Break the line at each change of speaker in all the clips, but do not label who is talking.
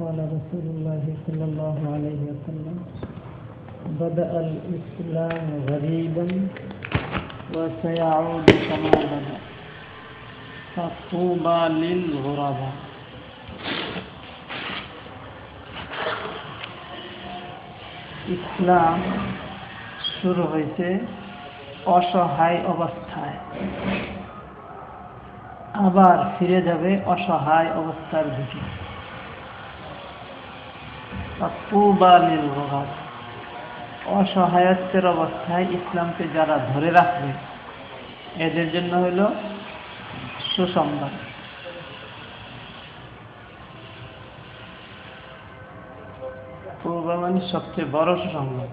قال رسول الله صلى الله عليه وسلم بدأ الإسلام غريبا وسيعود كما بدأ فطوبى للغرباء ইসলাম শুরু হয়েছে অসহায় অবস্থায় আবার ফিরে যাবে অসহায় অবস্থার দিকে তুবালিল গরব অসহায়ত্বের অবস্থায় ইসলামকে যারা ধরে রাখবে, এদের জন্য হইল সুসংবাদ। পূর্বা মানে সবচেয়ে বড় সুসংবাদ।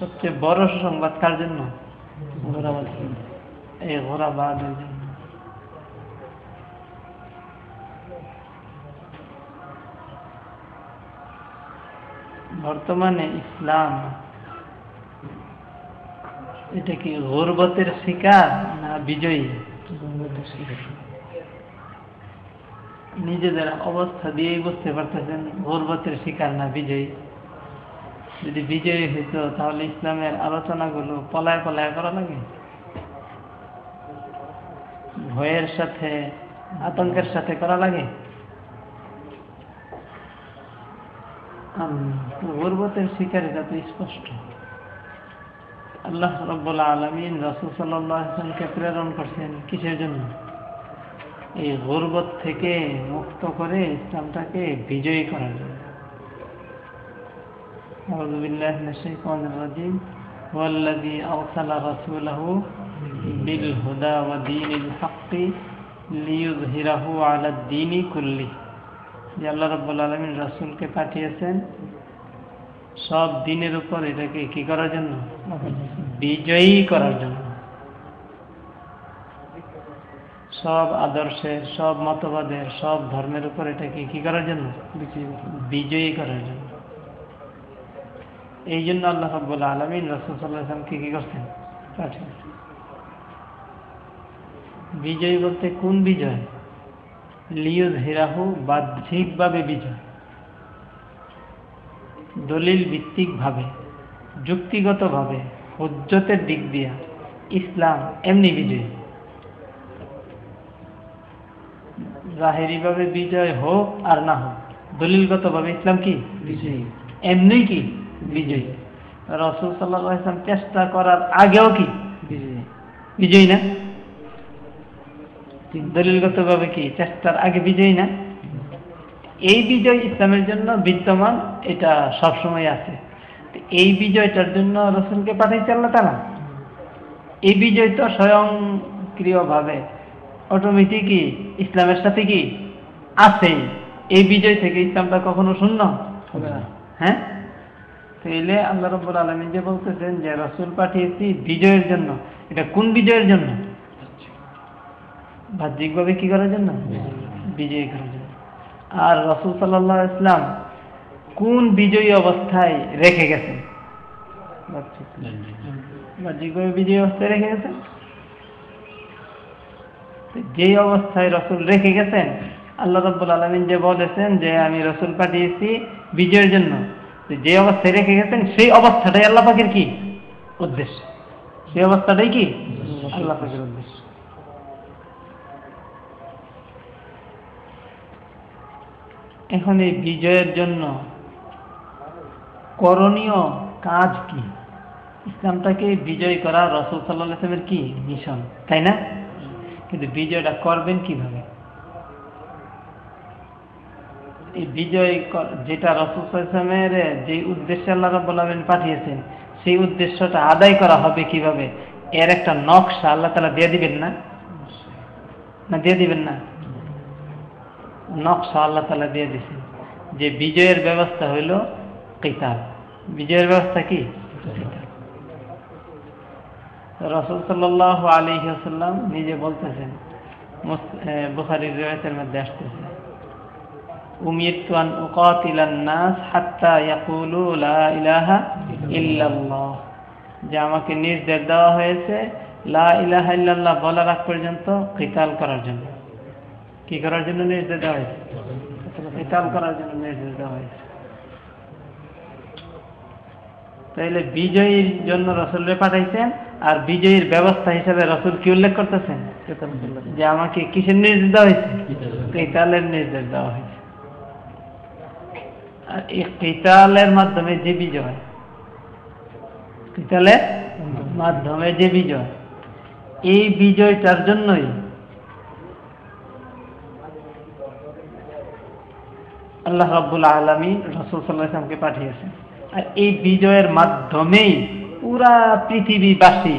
সবচেয়ে বড় সুসংবাদ কার জন্য? ঘোরাবাদ এই ঘোরাবাদের জন্য। বর্তমানে ইসলাম, এটা কি গর্বতের শিকার না বিজয়ী? নিজেদের অবস্থা দিয়েই বুঝতে পারতেছেন, গর্বতের শিকার না বিজয়ী। যদি বিজয়ী হইত, তাহলে ইসলামের আলোচনাগুলো পলায় পলায় করা লাগে? ভয়ের সাথে, আতঙ্কের সাথে করা লাগে? গর্বতের শিকার এটা তো স্পষ্ট আল্লাহ রব্বুল আলমিন রসুল সাল্লামকে প্রেরণ করছেন কিসের জন্য এই গর্বত থেকে মুক্ত করে ইসলামটাকে বিজয়ী করার জন্য أعوذ بالله من الشيطان الرجيم هو الذي أرسل رسوله بالهدى ودين الحق ليظهره على الدين كله যে আল্লাহ রব্বুল আলমিন রাসুলকে পাঠিয়েছেন, সব দিনের উপর এটাকে কি করার জন্য? বিজয়ী করার জন্য। সব আদর্শের সব মতবাদের সব ধর্মের উপর এটাকে কি করার জন্য? বিজয়ী করার জন্য। এই জন্য আল্লাহ রব্বুল আলমিন রসুল সাল্লাহামকে কি করছেন? পাঠিয়েছেন। বিজয়ী বলতে কোন বিজয়? লিউজ হিরাহু বাহ্যিকভাবে বিজয়। দলিল ভিত্তিকভাবে যুক্তিগতভাবে হুজ্জতের দিক দিয়া ইসলাম এমনি বিজয়ী। জাহেরিভাবে বিজয় হোক আর না হোক দলিলগতভাবে ইসলাম কি? বিজয়ী। এমনি কি? বিজয়ী। রসুল সাল্লাহ ইসলাম চেষ্টা করার আগেও কি? বিজয়ী। বিজয়ী না? দলিলগতভাবে কি? চেষ্টার আগে বিজয়ী না? এই বিজয় ইসলামের জন্য বিদ্যমান এটা সবসময় আছে। এই বিজয়টার জন্য রসুলকে পাঠাইছে আল্লাহ তালা এই বিজয় তো স্বয়ংক্রিয়ভাবে অটোমেটিকই ইসলামের সাথে কি? আছে। এই বিজয় থেকে ইসলামটা কখনো শূন্য? হবে না। হ্যাঁ? তাইলে আল্লাহ রব্বুল আলমিন যে বলতেছেন যে রসুল পাঠিয়েছি বিজয়ের জন্য। এটা কোন বিজয়ের জন্য? বাহ্যিকভাবে কি করার জন্য? বিজয়ী করার জন্য। আর রসুল সাল্লাহ ইসলাম কোন বিজয়ী অবস্থায় রেখে গেছেন? বাহ্যিকভাবে বিজয়ী অবস্থায় রেখে গেছেন? যে অবস্থায় রসুল রেখে গেছেন, আল্লাহ রব্বুল আলমিন যে বলেছেন যে আমি রসুল পাঠিয়েছি বিজয়ের জন্য যে অবস্থায় রেখে গেছেন, সেই অবস্থাটাই আল্লাহ পাখির কি? উদ্দেশ্য। সেই অবস্থাটাই কি? আল্লাহ পাখির উদ্দেশ্য। এখন এই বিজয়ের জন্য করণীয় কাজ কি? ইসলামটাকে বিজয় করা রসুল সাল্লাহ ইসলামের কি মিশন, তাই না? কিন্তু বিজয়টা করবেন কীভাবে? এই বিজয় যেটা রসুল ইসলামের যে উদ্দেশ্যে আল্লাহ রাবুল পাঠিয়েছেন, সেই উদ্দেশ্যটা আদায় করা হবে কীভাবে? এর একটা নকশা আল্লাহ তালা দিয়ে দিবেন না? না, দিয়ে দিবেন না? নকশা আল্লাহ তালা দিয়ে দিছেন যে বিজয়ের ব্যবস্থা হইল কিতাব। বিজয়ের ব্যবস্থা কি? রসুল সাল্লাহ আলী সাল্লাম নিজে বলতেছেন বুখারির রেওয়ায়তের মধ্যে আসতেছে ইয়াকুলু লা ইলাহা ইল্লাল্লাহ। যে আমাকে নির্দেশ দেওয়া হয়েছে, লা ইলাহা ইল্লাল্লাহ বলার পর্যন্ত কিতাল করার জন্য। কি করার জন্য নির্দেশ দেওয়া হয়েছে? কিতাল করার জন্য নির্দেশ দেওয়া হয়েছে। তাইলে বিজয়ীর জন্য রসুলরে পাঠাইছেন আর বিজয়ীর ব্যবস্থা হিসাবে রসুল কি উল্লেখ করতেছেন? যে আমাকে কিসের নির্দেশ দেওয়া হয়েছে? কেতালের নির্দেশ দেওয়া হয়েছে। আর এই কেতালের মাধ্যমে যে বিজয়, কেতালের মাধ্যমে যে বিজয়, এই বিজয়টার জন্যই আল্লাহ রাব্বুল আলমী রসুল সাল্লাহামকে পাঠিয়েছেন আর এই বিজয়ের মাধ্যমেই পুরা পৃথিবীবাসী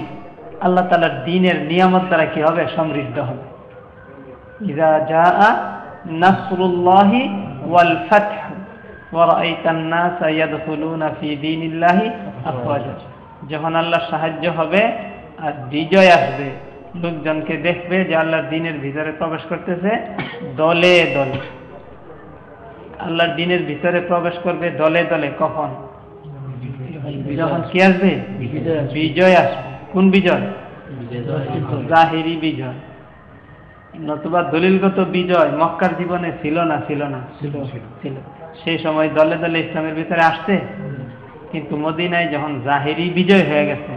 আল্লাহ তালার দিনের নিয়ামত দ্বারা কি হবে সমৃদ্ধ হবে ইদা যা নাসরুল্লাহি ওয়াল ফাতহ ورأيت الناس يدخلون في دين الله أفواجا যখন আল্লাহর সাহায্য হবে আর বিজয় আসবে লোকজনকে দেখবে যে আল্লাহর দিনের ভিতরে প্রবেশ করতেছে দলে দলে আল্লাহর দিনের ভিতরে প্রবেশ করবে দলে দলে কখন? যখন কি আসবে? বিজয় আসবে। কোন বিজয়? জাহিরি বিজয়। নতুবা দলিলগত বিজয় মক্কার জীবনে ছিল না ছিল না? ছিল সেই সময় দলে দলে ইসলামের ভিতরে আসছে। কিন্তু মদিনায় যখন জাহিরি বিজয় হয়ে গেছে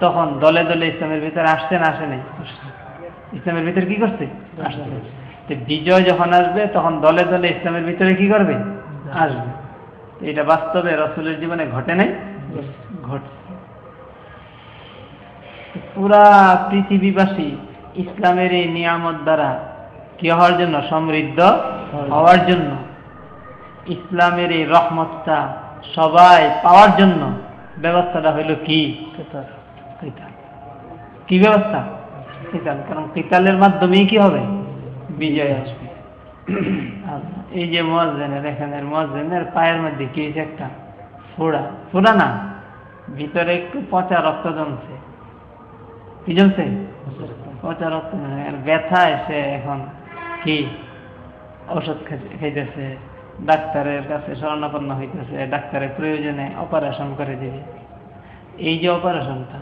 তখন দলে দলে ইসলামের ভিতরে আসছে না আসে নাই? ইসলামের ভিতরে কি করছে? আসছে। বিজয় যখন আসবে তখন দলে দলে ইসলামের ভিতরে কি করবে? আসবে। এটা বাস্তবে রসুলের জীবনে ঘটে নাই? ঘটছে পুরা পৃথিবীবাসী ইসলামের এই নিয়ামত দ্বারা কি হওয়ার জন্য? সমৃদ্ধ হওয়ার জন্য। ইসলামের এই রহমতটা সবাই পাওয়ার জন্য ব্যবস্থাটা হইল কি? কি ব্যবস্থা? কিতাল। কারণ কিতালের মাধ্যমেই কি হবে? বিজয় আসবে। এই যে মজেনের এখানে মজেনের পায়ের মধ্যে কি একটা ফোড়া? ফোড়া না, ভিতরে একটু পচা রক্ত জমছে। কি জমছে? পচা রক্ত ব্যথা এসে এখন কি ওষুধ খাইতেছে ডাক্তারের কাছে শরণাপন্ন হইতেছে। ডাক্তারের প্রয়োজনে অপারেশন করে দিবে। এই যে অপারেশনটা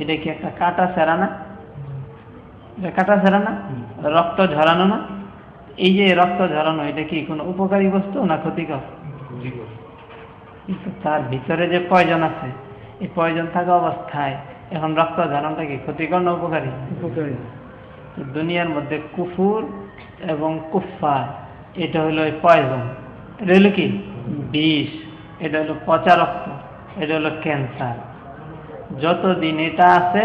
এটা কি একটা কাটা সেরা না? কাটা সেরা না রক্ত ঝরানো না। এই যে রক্ত ঝরানো এটা কি কোনো উপকারী বস্তু না ক্ষতিকর? কিন্তু তার ভিতরে যে প্রয়োজন আছে এই প্রয়োজন থাকা অবস্থায় এখন রক্ত ঝরানোটা কি ক্ষতিকর না উপকারী? উপকারী। দুনিয়ার মধ্যে কুফুর এবং কুফা এটা হলো পয়জন এটা হলো কি? বিষ। এটা হলো পচা রক্ত। এটা হলো ক্যান্সার যতদিন এটা আছে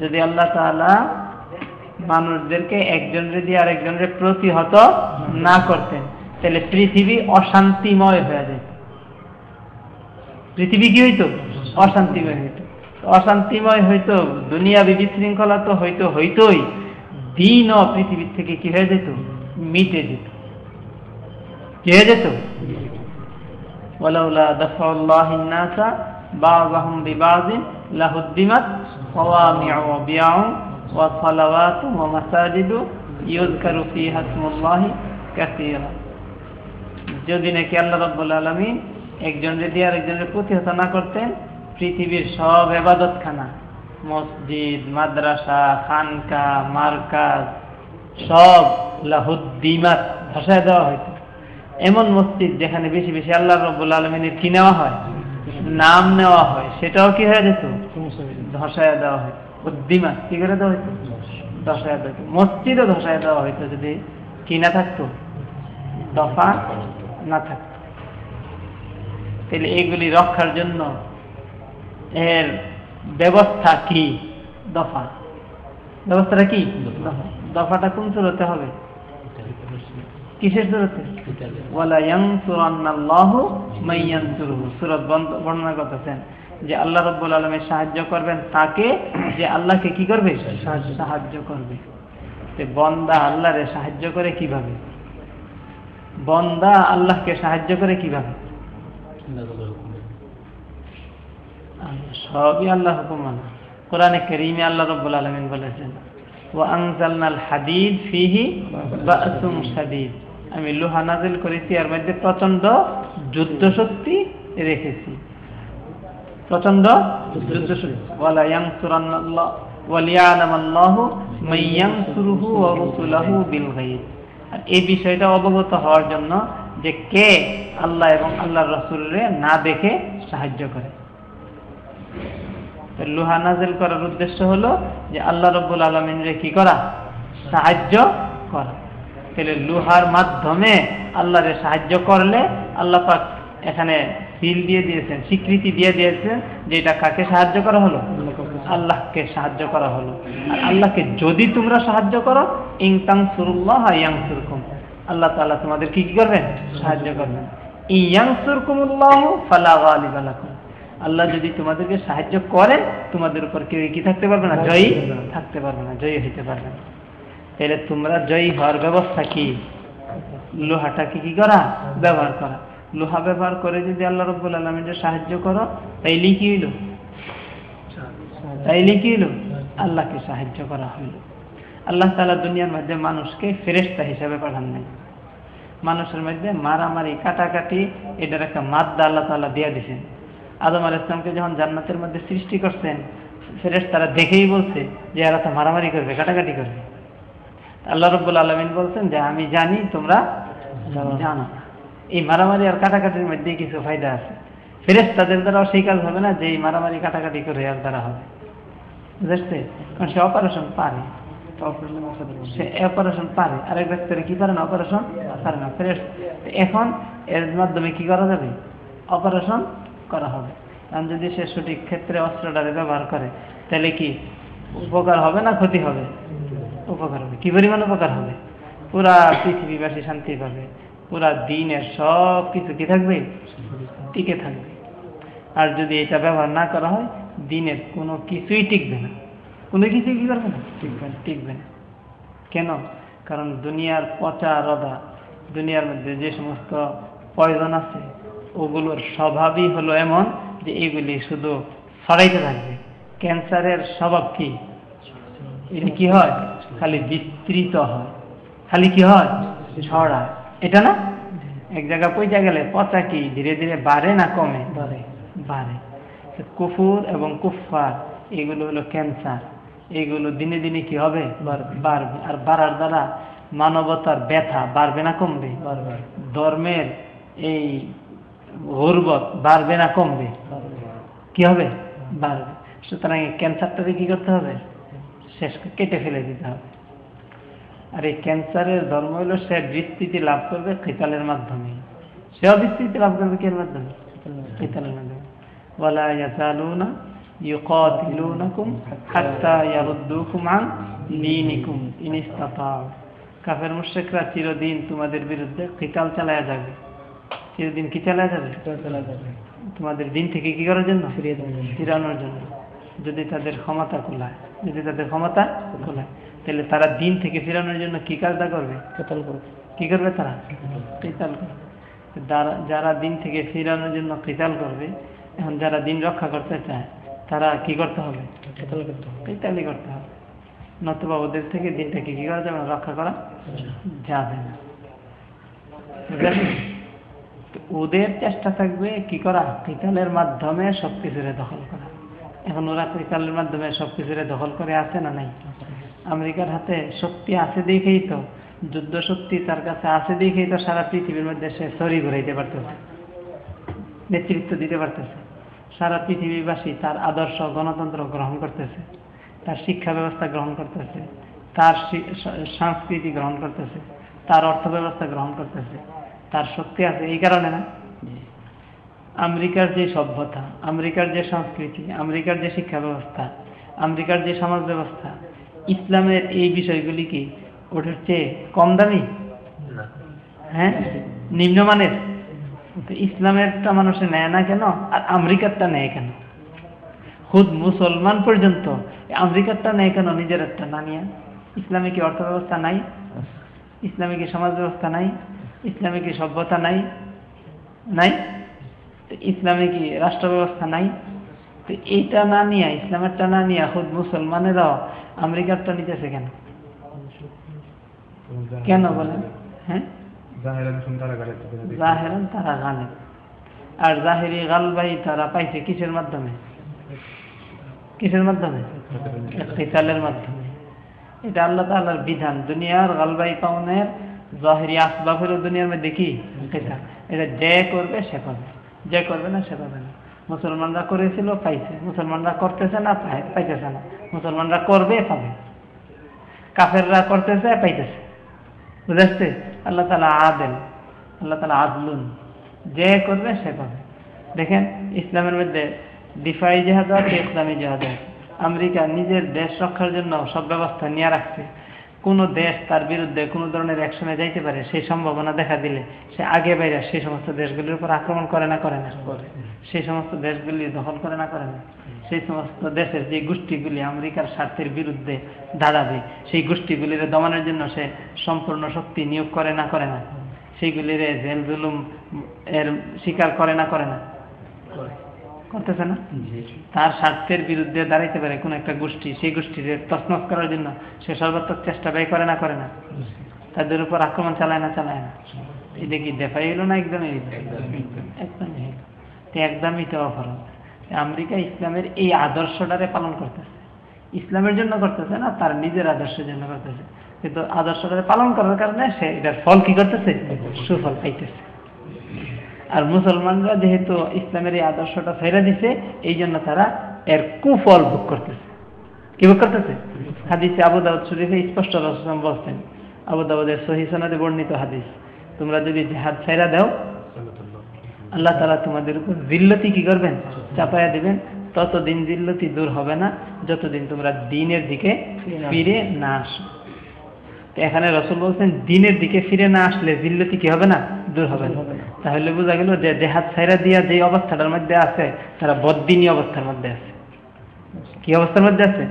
যদি আল্লাহ তাআলা মানুষদেরকে একজনের দিয়ে আরেকজনের প্রতিহত না করতেন তাহলে পৃথিবী অশান্তিময় হয়ে যেত পৃথিবী কি হইতো অশান্তিময় হইতো অশান্তিময় হইতো দুনিয়া বিশৃঙ্খলা তো হইতো হইতোই দিনও পৃথিবীর থেকে কি হয়ে যেত মিটে যেত কি হয়ে যেত ولولا دفع الله الناس بعضهم ببعض لهدمت صوامع وبيع وصلوات ومساجد يذكر فيها اسم الله كثيرا যদি নাকি আল্লাহ রব্বুল আলমিন একজনের দিয়ে আরেকজনের প্রতিহত না করতেন পৃথিবীর সব এবাদতখানা মসজিদ মাদ্রাসা খানকা মার্কাজ সব লাহুদ্দিমাত ভাষায় দেওয়া হইতো এমন মসজিদ যেখানে বেশি বেশি আল্লাহ রব্বুল আলমিনের কি নেওয়া হয় নাম নেওয়া হয় সেটাও কি হয়ে যেত ধসায় দেওয়া হয়। উদ্দিমা কি করে দেওয়া হইতো? ধসায় দেওয়া মসজিদও ধসায় দেওয়া হইতো যদি কি না থাকতো দফা না থাকতো। তাহলে এগুলি রক্ষার জন্য এর ব্যবস্থা কি? দফা। ব্যবস্থাটা কি? দফাটা কোন সুরতে হবে? কিসের সুরতে? ওয়ালা ইয়ানসুরান্নাল্লাহু মাইয়ানসুরুহু। সূরা বর্ণনা করতেছেন যে আল্লাহ রব্বুল আলমের সাহায্য করবেন তাকে যে আল্লাহকে কি করবে? সাহায্য করবে। বন্দা আল্লাহরে সাহায্য করে কীভাবে? বন্দা আল্লাহকে সাহায্য করে কীভাবে? সবই আল্লাহ হুকুম মানা কোরআনে করিমে আল্লাহ রব্বুল আলমিন বলেছেন ও আনজালনাল হাদিদ ফিহি বাসুম সাদিদ আমি লোহা নাজিল করেছি এর মধ্যে প্রচণ্ড যুদ্ধ শক্তি রেখেছি। প্রচণ্ড যুদ্ধ শক্তি ওয়ালা ইয়ানসুরান্নাল্লাহ ওয়ালিয়ালামাল্লাহু মাইয়ানসুরুহু ওয়া রুসুলাহু বিল গায়ব। আর এই বিষয়টা অবগত হওয়ার জন্য যে কে আল্লাহ এবং আল্লাহর রাসূলরে না দেখে সাহায্য করে। লোহা নাজিল করার উদ্দেশ্য হলো যে আল্লাহ রব্বুল আলমিনরে কি করা? সাহায্য করা। তাহলে লোহার মাধ্যমে আল্লাহরে সাহায্য করলে আল্লাহ পাক এখানে সিল দিয়ে দিয়েছেন, স্বীকৃতি দিয়ে দিয়েছেন যে এটা কাকে সাহায্য করা হলো? আল্লাহকে সাহায্য করা হলো। আর আল্লাহকে যদি তোমরা সাহায্য করো ইংতাং সুরুল্লাহ ইয়াং সুরকুম আল্লাহ তাআলা তোমাদের কি কি করবেন? সাহায্য করবেন। ইয়াং সুরকুমুল্লাহ ফালা গালিবা আল্লাহ যদি তোমাদেরকে সাহায্য করেন তোমাদের উপর কেউ কি থাকতে পারবে না? জয়ী থাকতে পারবে না, জয়ী হইতে পারবে না। তাহলে তোমরা জয়ী হওয়ার ব্যবস্থা কি? লোহাটাকে কি করা? ব্যবহার করা। লোহা ব্যবহার করে যদি আল্লাহ রব্বুল আলমিনের সাহায্য করো তাইলে কি হইল? তাইলে কি হইল? আল্লাহকে সাহায্য করা হইল। আল্লাহ তালা দুনিয়ার মধ্যে মানুষকে ফেরেস্তা হিসাবে পাঠান নাই। মানুষের মধ্যে মারামারি, কাটাকাটি, এটার একটা মাদ্দা আল্লাহ তালা দিয়া দিছেন। আদম আল ইসলামকে যখন জান্নাতের মধ্যে সৃষ্টি করছেন ফেরেস তারা দেখেই বলছে যে এরা তো মারামারি করবে, কাটাকাটি করবে। আল্লাহ রব্বুল আলমিন বলছেন যে, আমি জানি, তোমরা জানো। এই মারামারি আর কাটাকাটির মধ্যে কিছু ফায়দা আছে। ফেরেস তাদের দ্বারাও সেই কাজ হবে না যে এই মারামারি কাটাকাটি করে আর দ্বারা হবে। বুঝতে কারণ সে অপারেশন পারে। সে অপারেশন পারে। আরেক ডাক্তারে কি পারে না অপারেশন? পারে না। ফ্রেশ এখন এর মাধ্যমে কি করা যাবে? অপারেশন করা হবে। কারণ যদি সে সঠিক ক্ষেত্রে অস্ত্রটারে ব্যবহার করে, তাহলে কি উপকার হবে না ক্ষতি হবে? উপকার হবে। কি পরিমাণ উপকার হবে? পুরা পৃথিবীবাসী শান্তি পাবে। পুরা দিনের সব কিছু কি থাকবে? টিকে থাকবে। আর যদি এটা ব্যবহার না করা হয়, দিনের কোনো কিছুই টিকবে না। কোনো কিছুই কি করবে না? টিকবে না টিকবে না। কেন? কারণ দুনিয়ার পচা রদা, দুনিয়ার মধ্যে যে সমস্ত পয়জন আছে, ওগুলোর স্বভাবই হলো এমন যে এগুলি শুধু ছড়াইতে থাকবে। ক্যান্সারের স্বভাব কি? এটা কি হয়? খালি বিস্তৃত হয়। খালি কি হয়? ছড়ায়। এটা না? এক জায়গা পয়সা গেলে? পচা কি? ধীরে ধীরে বাড়ে না কমে? বাড়ে। বাড়ে। কুফুর এবং কুফার এগুলো হলো ক্যান্সার। এগুলো দিনে দিনে কি হবে? বাড়বে। আর বাড়ার দ্বারা মানবতার ব্যথা বাড়বে না কমবে? ধর্মের এই গর্বত বাড়বে না কমবে? কি হবে? বাড়বে। সুতরাং এই ক্যান্সারটাকে কি করতে হবে? শেষ কেটে ফেলে দিতে হবে। আর এই ক্যান্সারের ধর্ম হলো সে বিস্তৃতি লাভ করবে খিতালের মাধ্যমে। সেও বিস্তৃতি লাভ করবে কি মাধ্যমে? খিতালের মাধ্যমে। বলা ইয়াসালুনা ইউকাতিলুনাকুম হাত্তা ইয়ারুদ্দুকুম আন দীনিকুম ইন ইসতাতাউ। কাফের মুশরিকরা চিরদিন তোমাদের বিরুদ্ধে খিতাল চালায়া যাবে। চিরদিন কি চালায়া যাবে? তোমাদের দিন থেকে কি করার জন্য? ফিরানোর জন্য। যদি তাদের ক্ষমতা খোলায় যদি তাদের ক্ষমতা খোলায় তাহলে তারা দিন থেকে ফেরানোর জন্য কি কাজটা করবে? কেতাল করবে। কি করবে তারা? কিতাল। করবে। যারা দিন থেকে ফিরানোর জন্য কিতাল করবে এখন যারা দিন রক্ষা করতে চায় তারা কি করতে হবে? কিতালি করতে হবে। নতুবা ওদের থেকে দিনটাকে কি করা যাবে? রক্ষা করা যাবে না। ওদের চেষ্টা থাকবে কি করা? কিতালের মাধ্যমে সব কিছুরে দখল করা। এখন ওরা কিতালের মাধ্যমে সব কিছুরে দখল করে আছে না নাই? আমেরিকার হাতে শক্তি আছে দেখেই তো যুদ্ধ শক্তি তার কাছে আছে দেখেই তো সারা পৃথিবীর মধ্যে সে সরি ঘুরাইতে পারতেছে নেতৃত্ব দিতে পারতেছে। সারা পৃথিবীবাসী তার আদর্শ গণতন্ত্র গ্রহণ করতেছে তার শিক্ষা ব্যবস্থা গ্রহণ করতেছে তার সংস্কৃতি গ্রহণ করতেছে তার অর্থ ব্যবস্থা গ্রহণ করতেছে তার শক্তি আছে এই কারণে না? আমেরিকার যে সভ্যতা আমেরিকার যে সংস্কৃতি আমেরিকার যে শিক্ষা ব্যবস্থা আমেরিকার যে সমাজ ব্যবস্থা ইসলামের এই বিষয়গুলি কি? ওটার চেয়ে কম দামি? হ্যাঁ? নিম্নমানের? ইসলামেরটা মানুষে নেয় না কেন? আর আমেরিকারটা নেয় কেন? খুদ মুসলমান পর্যন্ত আমেরিকারটা নেই কেন নিজের একটা না নিয়ে? ইসলামে কি অর্থ ব্যবস্থা নাই? ইসলামে কি সমাজ ব্যবস্থা নাই? ইসলামে কি সভ্যতা নাই? নাই? ইসলামে কি রাষ্ট্র ব্যবস্থা নাই? তো এইটা না নিয়ে ইসলামেরটা না নিয়ে খুদ মুসলমানেরাও আমেরিকারটা নিতেছে কেন? কেন বলেন? হ্যাঁ? জাহেরান তারা গানে আর জাহেরি গালবাই তারা পাইছে কিসের মাধ্যমে? কিসের মাধ্যমে? কিতালের মাধ্যমে। এটা আল্লাহ তাআলার বিধান। দুনিয়ার গালবাই পাউনের জাহেরি আসবাবের দুনিয়ার মধ্যে কি? এটা যে করবে সে পাবে যে করবে না সে পাবে না। মুসলমানরা করেছিল, পাইছে। মুসলমানরা করতেছে না পাইতেছে না। মুসলমানরা করবে পাবে কাফেররা করতেছে, পাইতেছে। বুঝাচ্ছে আল্লাহ তালা আদেল। আল্লাহ তালা আদলুন। যে করবে, সে পাবে। দেখেন, ইসলামের মধ্যে দিফাই জেহাদ আছে, ইসলামী জেহাদ আছে। আমেরিকা নিজের দেশ রক্ষার জন্য সব ব্যবস্থা নিয়ে রাখছে। কোন দেশ তার বিরুদ্ধে কোনো ধরনের অ্যাকশনে যাইতে পারে সেই সম্ভাবনা দেখা দিলে সে আগে বাইরে সেই সমস্ত দেশগুলির উপর আক্রমণ করে না করে না। করে। সেই সমস্ত দেশগুলি দখল করে না করে না। সেই সমস্ত দেশের যে গোষ্ঠীগুলি আমেরিকার স্বার্থের বিরুদ্ধে দাঁড়াবে সেই গোষ্ঠীগুলির দমনের জন্য সে সম্পূর্ণ শক্তি নিয়োগ করে না করে না। সেইগুলির জেল জুলুম এর স্বীকার করে না করে না। করতেছে না। তার স্বার্থের বিরুদ্ধে দাঁড়াইতে পারে কোন একটা গোষ্ঠী। সেই গোষ্ঠীর তছনছ করার জন্য সে সর্বাত্মক চেষ্টা ব্যয় করে না করে না। তাদের উপর আক্রমণ চালায় না চালায় না। এটা কি দেখাই হলো না একদমই একদমই তো একদমই তো অপরাধ। আমেরিকা ইসলামের এই আদর্শটারে পালন করতেছে। ইসলামের জন্য করতেছে না তার নিজের আদর্শের জন্য করতেছে। কিন্তু আদর্শটারে পালন করার কারণে সে এটার ফল কি করতেছে? সুফল পাইতেছে। আর মুসলমানরা যেহেতু ইসলামের এই আদর্শটা ছেড়ে দিছে, এই জন্য তারা এর কুফল ভোগ করতেছে। কি ভোগ করতেছে? হাদিসে আবু দাউদ শরীফে স্পষ্ট রসম বলছেন, আবু দাউদের সহি সনদে বর্ণিত হাদিস, তোমরা যদি জেহাদ ছেড়া দাও, আল্লাহ তালা তোমাদের উপর জিল্লতি কি করবেন? চাপায়া দিবেন। ততদিন জিল্লতি দূর হবে না, যতদিন তোমরা দিনের দিকে ফিরে না আসো। তো এখানে রসুল বলছেন দিনের দিকে ফিরে না আসলে জিল্লতি কি হবে না? দূর হবে না। তাহলে বোঝা গেল যে দেহাত ছাইরা দিয়া যে অবস্থাটার মধ্যে আছে তারা বদ্দিনী অবস্থার মধ্যে আছে। কি অবস্থার মধ্যে আছে?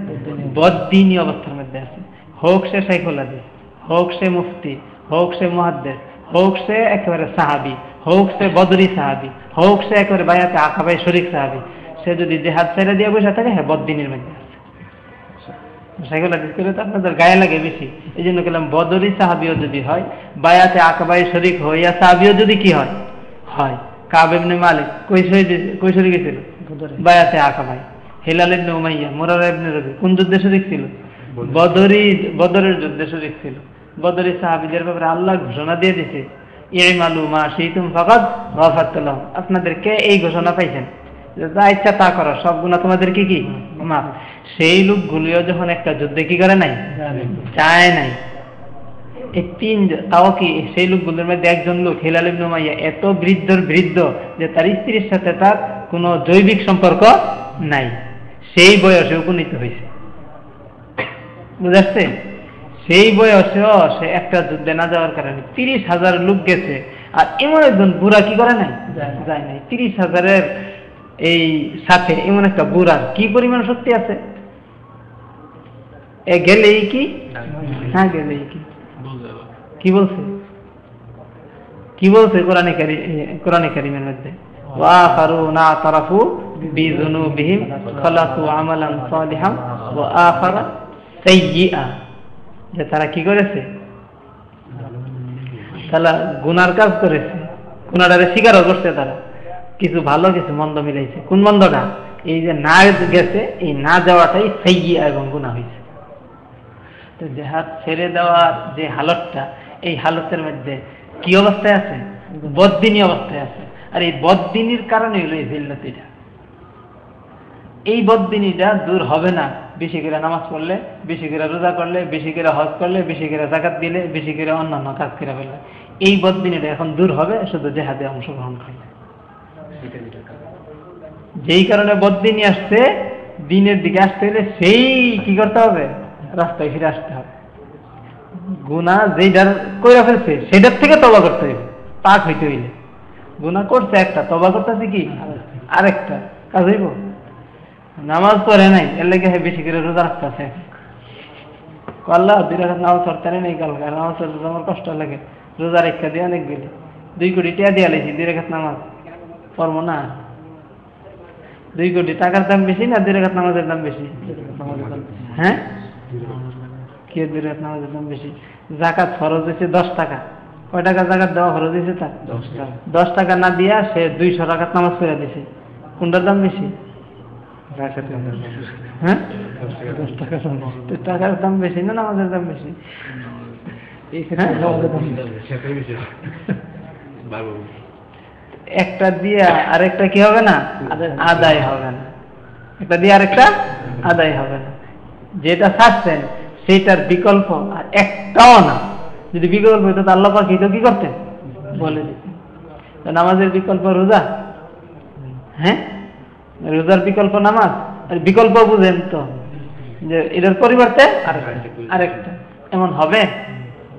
বদ্দিনী। অবস্থার মধ্যে আছে। হোক সে হাদিস হোক সে মুফতি হোক সে মুহাদ্দেস হোক সে একেবারে সাহাবি হোক সে বদরি সাহাবি হোক সে একেবারে বায়াতে আখাবাই শরিক সাহাবি সে যদি দেহাত ছাইরা দিয়ে বসে থাকে হ্যাঁ বদ্দিনীর মধ্যে আছে। সাইকেল হাদিস তো আপনাদের গায়ে লাগে বেশি। এই জন্য গেলাম বদরি সাহাবিও যদি হয় বায়াতে আকাবাই শরিক হইয়া সাহাবিও যদি কি হয়? হয়। কাব ইবনে মালিক কই কই শরিক বায়াতে আকাবাই হেলাল ইবনে উমাইয়া মুরার ইবনে রবি কোন যুদ্ধে শরিক ছিল? বদরি। বদরের যুদ্ধে শরিক ছিল। বদরি সাহাবিদের ব্যাপারে আল্লাহ ঘোষণা দিয়ে দিছে ইমালু মা সেইতুম ফাকাদ গাফারতুল্লাহ আপনাদের কে এই ঘোষণা পাইছেন? যা ইচ্ছা তা করো সব গুণা তোমাদের কি কি? মাফ। সেই লোকগুলিও যখন একটা যুদ্ধে কি করে নাই? চায় নাই। এই তিন তাও কি সেই লোকগুলোর মধ্যে একজন লোক, হিলাল উমাইয়া, এত বৃদ্ধর বৃদ্ধ যে তার স্ত্রীর সাথে তার কোনো জৈবিক সম্পর্ক নাই। সেই বয়সে উপনীত হয়েছে। বুঝাচ্ছে সেই বয়সেও সে একটা যুদ্ধে না যাওয়ার কারণে তিরিশ হাজার লোক গেছে। আর এমন একজন বুড়া কি করে নাই? যায় নাই। তিরিশ হাজারের এই সাথে এমন একটা বুড়ার কি পরিমাণ শক্তি আছে? এ গেলেই কি? হ্যাঁ গেলেই কি? কি বলছে? কি বলছে কোরআনে কারি কোরআনে কারিমের মধ্যে? তারা কি করেছে? তারা গুনার কাজ করেছে। গুনাটারে স্বীকারও করছে তারা। কিছু ভালো, কিছু মন্দ মিলাইছে। কোন মন্দটা? এই যে না গেছে, এই না যাওয়াটাই সাইয়িয়া এবং গুণা হয়েছে তো জেহাদ ছেড়ে দেওয়ার যে হালতটা, এই হালতের মধ্যে কি অবস্থায় আছে? বদিনী অবস্থায় আছে। আর এই বদিনীর কারণে হলো এই জিল্লতিটা এই বদিনীটা দূর হবে না। বেশি করে নামাজ পড়লে, বেশি করে রোজা করলে, বেশি করে হজ করলে, বেশি করে জাকাত দিলে, বেশি করে অন্যান্য কাজ করে ফেললে। এই বদিনীটা এখন দূর হবে, শুধু জেহাদে অংশগ্রহণ করলে। যেই কারণে বদিনী আসছে, দিনের দিকে আসতে হলে সেই কি করতে হবে? রাস্তায় ফিরে আসতে হবে। গুণা যেইটার কইরা ফেলছে, সেটার থেকে তবা করতে হইবে। পাক হইতে হইলে। গুণা করছে একটা তবা করতেছে কি? আরেকটা। কাজ হইব? নামাজ পড়ে নাই, এর লেগে বেশি করে রোজা রাখতেছে। আল্লাহ, দুই রাখাত নামাজ পড়তে নেই কালকে। নামাজ পড়তে আমার কষ্ট লাগে। রোজা রেখা দিয়ে অনেক গেলে দুই কোটি টাকা দিয়ে লেছি, দুই রেখাত নামাজ। পড়ব না। দুই কোটি। টাকার দাম বেশি না দুই রেখাত নামাজের দাম বেশি? হ্যাঁ? কে দুই রেখাত নামাজের দাম বেশি? জাকাত ফরজ হয়েছে দশ টাকা। কয় টাকা জাকাত দেওয়া ফরজ হয়েছে তার? দশ টাকা। না দিয়া সে দুইশো টাকার নামাজ করে দিছে। কোনটার দাম বেশি? হ্যাঁ? দশ দাম বেশি। টাকার দাম বেশি। না নামাজের দাম বেশি? হ্যাঁ? একটা দিয়ে আরেকটা কি হবে না? আদায় হবে। না। একটা দিয়ে আরেকটা আদায় হবে না। যেটা ছাড়ছেন সেটার বিকল্প আর একটাও না। যদি বিকল্প হইতো তো আল্লাহ পাক তো কি করতেন? বলে দিতেন। নামাজের বিকল্প রোজা? হ্যাঁ? রোজার বিকল্প নামাজ? আর বিকল্প বুঝেন তো যে এটার পরিবর্তে আরেকটা। আরেকটা। এমন হবে?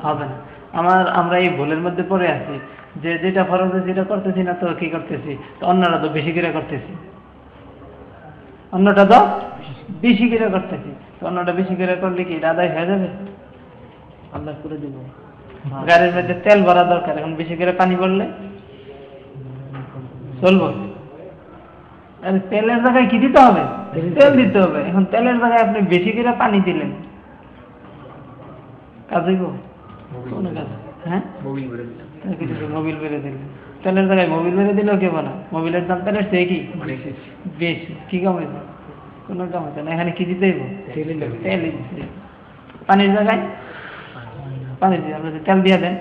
হবে না। আমার আমরা এই ভুলের মধ্যে পড়ে আছি। যে যেটা ফরজ আছে যেটা করতেছি না তো কি করতেছি? তো অন্যরা তো বেশি করে করতেছি। অন্যটা তো বেশি করে করতেছি। তো অন্যটা বেশি করে করলে কি এটা আদায় হয়ে যাবে? আল্লাহ করে দিব। গাড়ির মধ্যে তেল ভরা দরকার। এখন বেশি করে পানি পড়লে চলবো। আরে তেলের জায়গায় কি দিতে হবে? তেল দিতে হবে। এখন তেলের জায়গায় আপনি বেশি করে পানি দিলেন। কাজ হইব? কোনো কাজ হ্যাঁ? কিছু মোবিল বেড়ে দিলেন তেলের জায়গায় মোবিল বেড়ে দিলেও কেবল না। মোবিলের দাম তেলের চেয়ে কি? বেশি। কি কাম হয়েছে কোনো কাম হয়েছে না। এখানে কি দিতে তেল পানির জায়গায়? পানি দিয়ে আপনি তেল দিয়ে দেন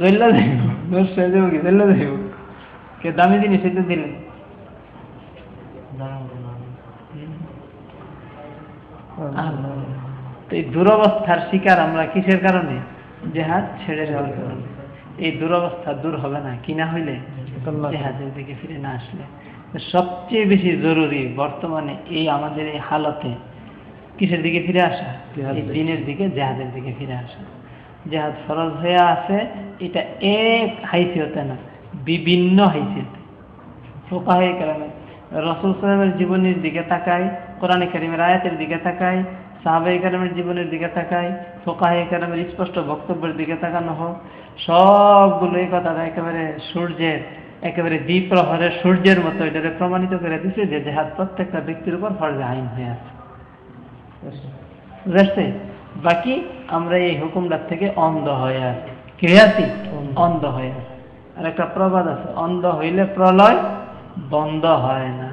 জল্লা যাইব নষ্ট হয়ে যাব কি? জল্লা যাইব কে দামি জিনিস এটা দিলেন এই দুরবস্থার শিকার আমরা কিসের কারণে? জেহাদ ছেড়ে দেওয়ার কারণে এই দুরবস্থা দূর হবে না। কিনা হইলে? জেহাদের দিকে ফিরে না আসলে। সবচেয়ে বেশি জরুরি বর্তমানে এই আমাদের এই হালতে কিসের দিকে ফিরে আসা? দিনের দিকে জেহাদের দিকে ফিরে আসা। জেহাদ ফরজ হয়ে আছে এটা এক হাইসিয়তে না বিভিন্ন হাইসিয়তে। ফোকাহে কালামে রসুল সাহেবের জীবনের দিকে তাকাই কোরআনে কারিমের আয়াতের দিকে তাকাই সাহাবাই কালামের জীবনের দিকে তাকাই, ফোকাহে কালামের স্পষ্ট বক্তব্যের দিকে তাকানো হোক, সবগুলো এই কথাটা একেবারে সূর্যের, একেবারে দ্বিপ্রহরের সূর্যের মতো এটাকে প্রমাণিত করে দিছে যে জেহাদ প্রত্যেকটা ব্যক্তির উপর ফরজে আইন হয়ে আছে। বুঝতে বাকি আমরা এই হুকুমটার থেকে অন্ধ হয়ে আছি। কি আছি অন্ধ হয়ে আছি। আর একটা প্রবাদ আছে, অন্ধ হইলে প্রলয় বন্ধ হয় না।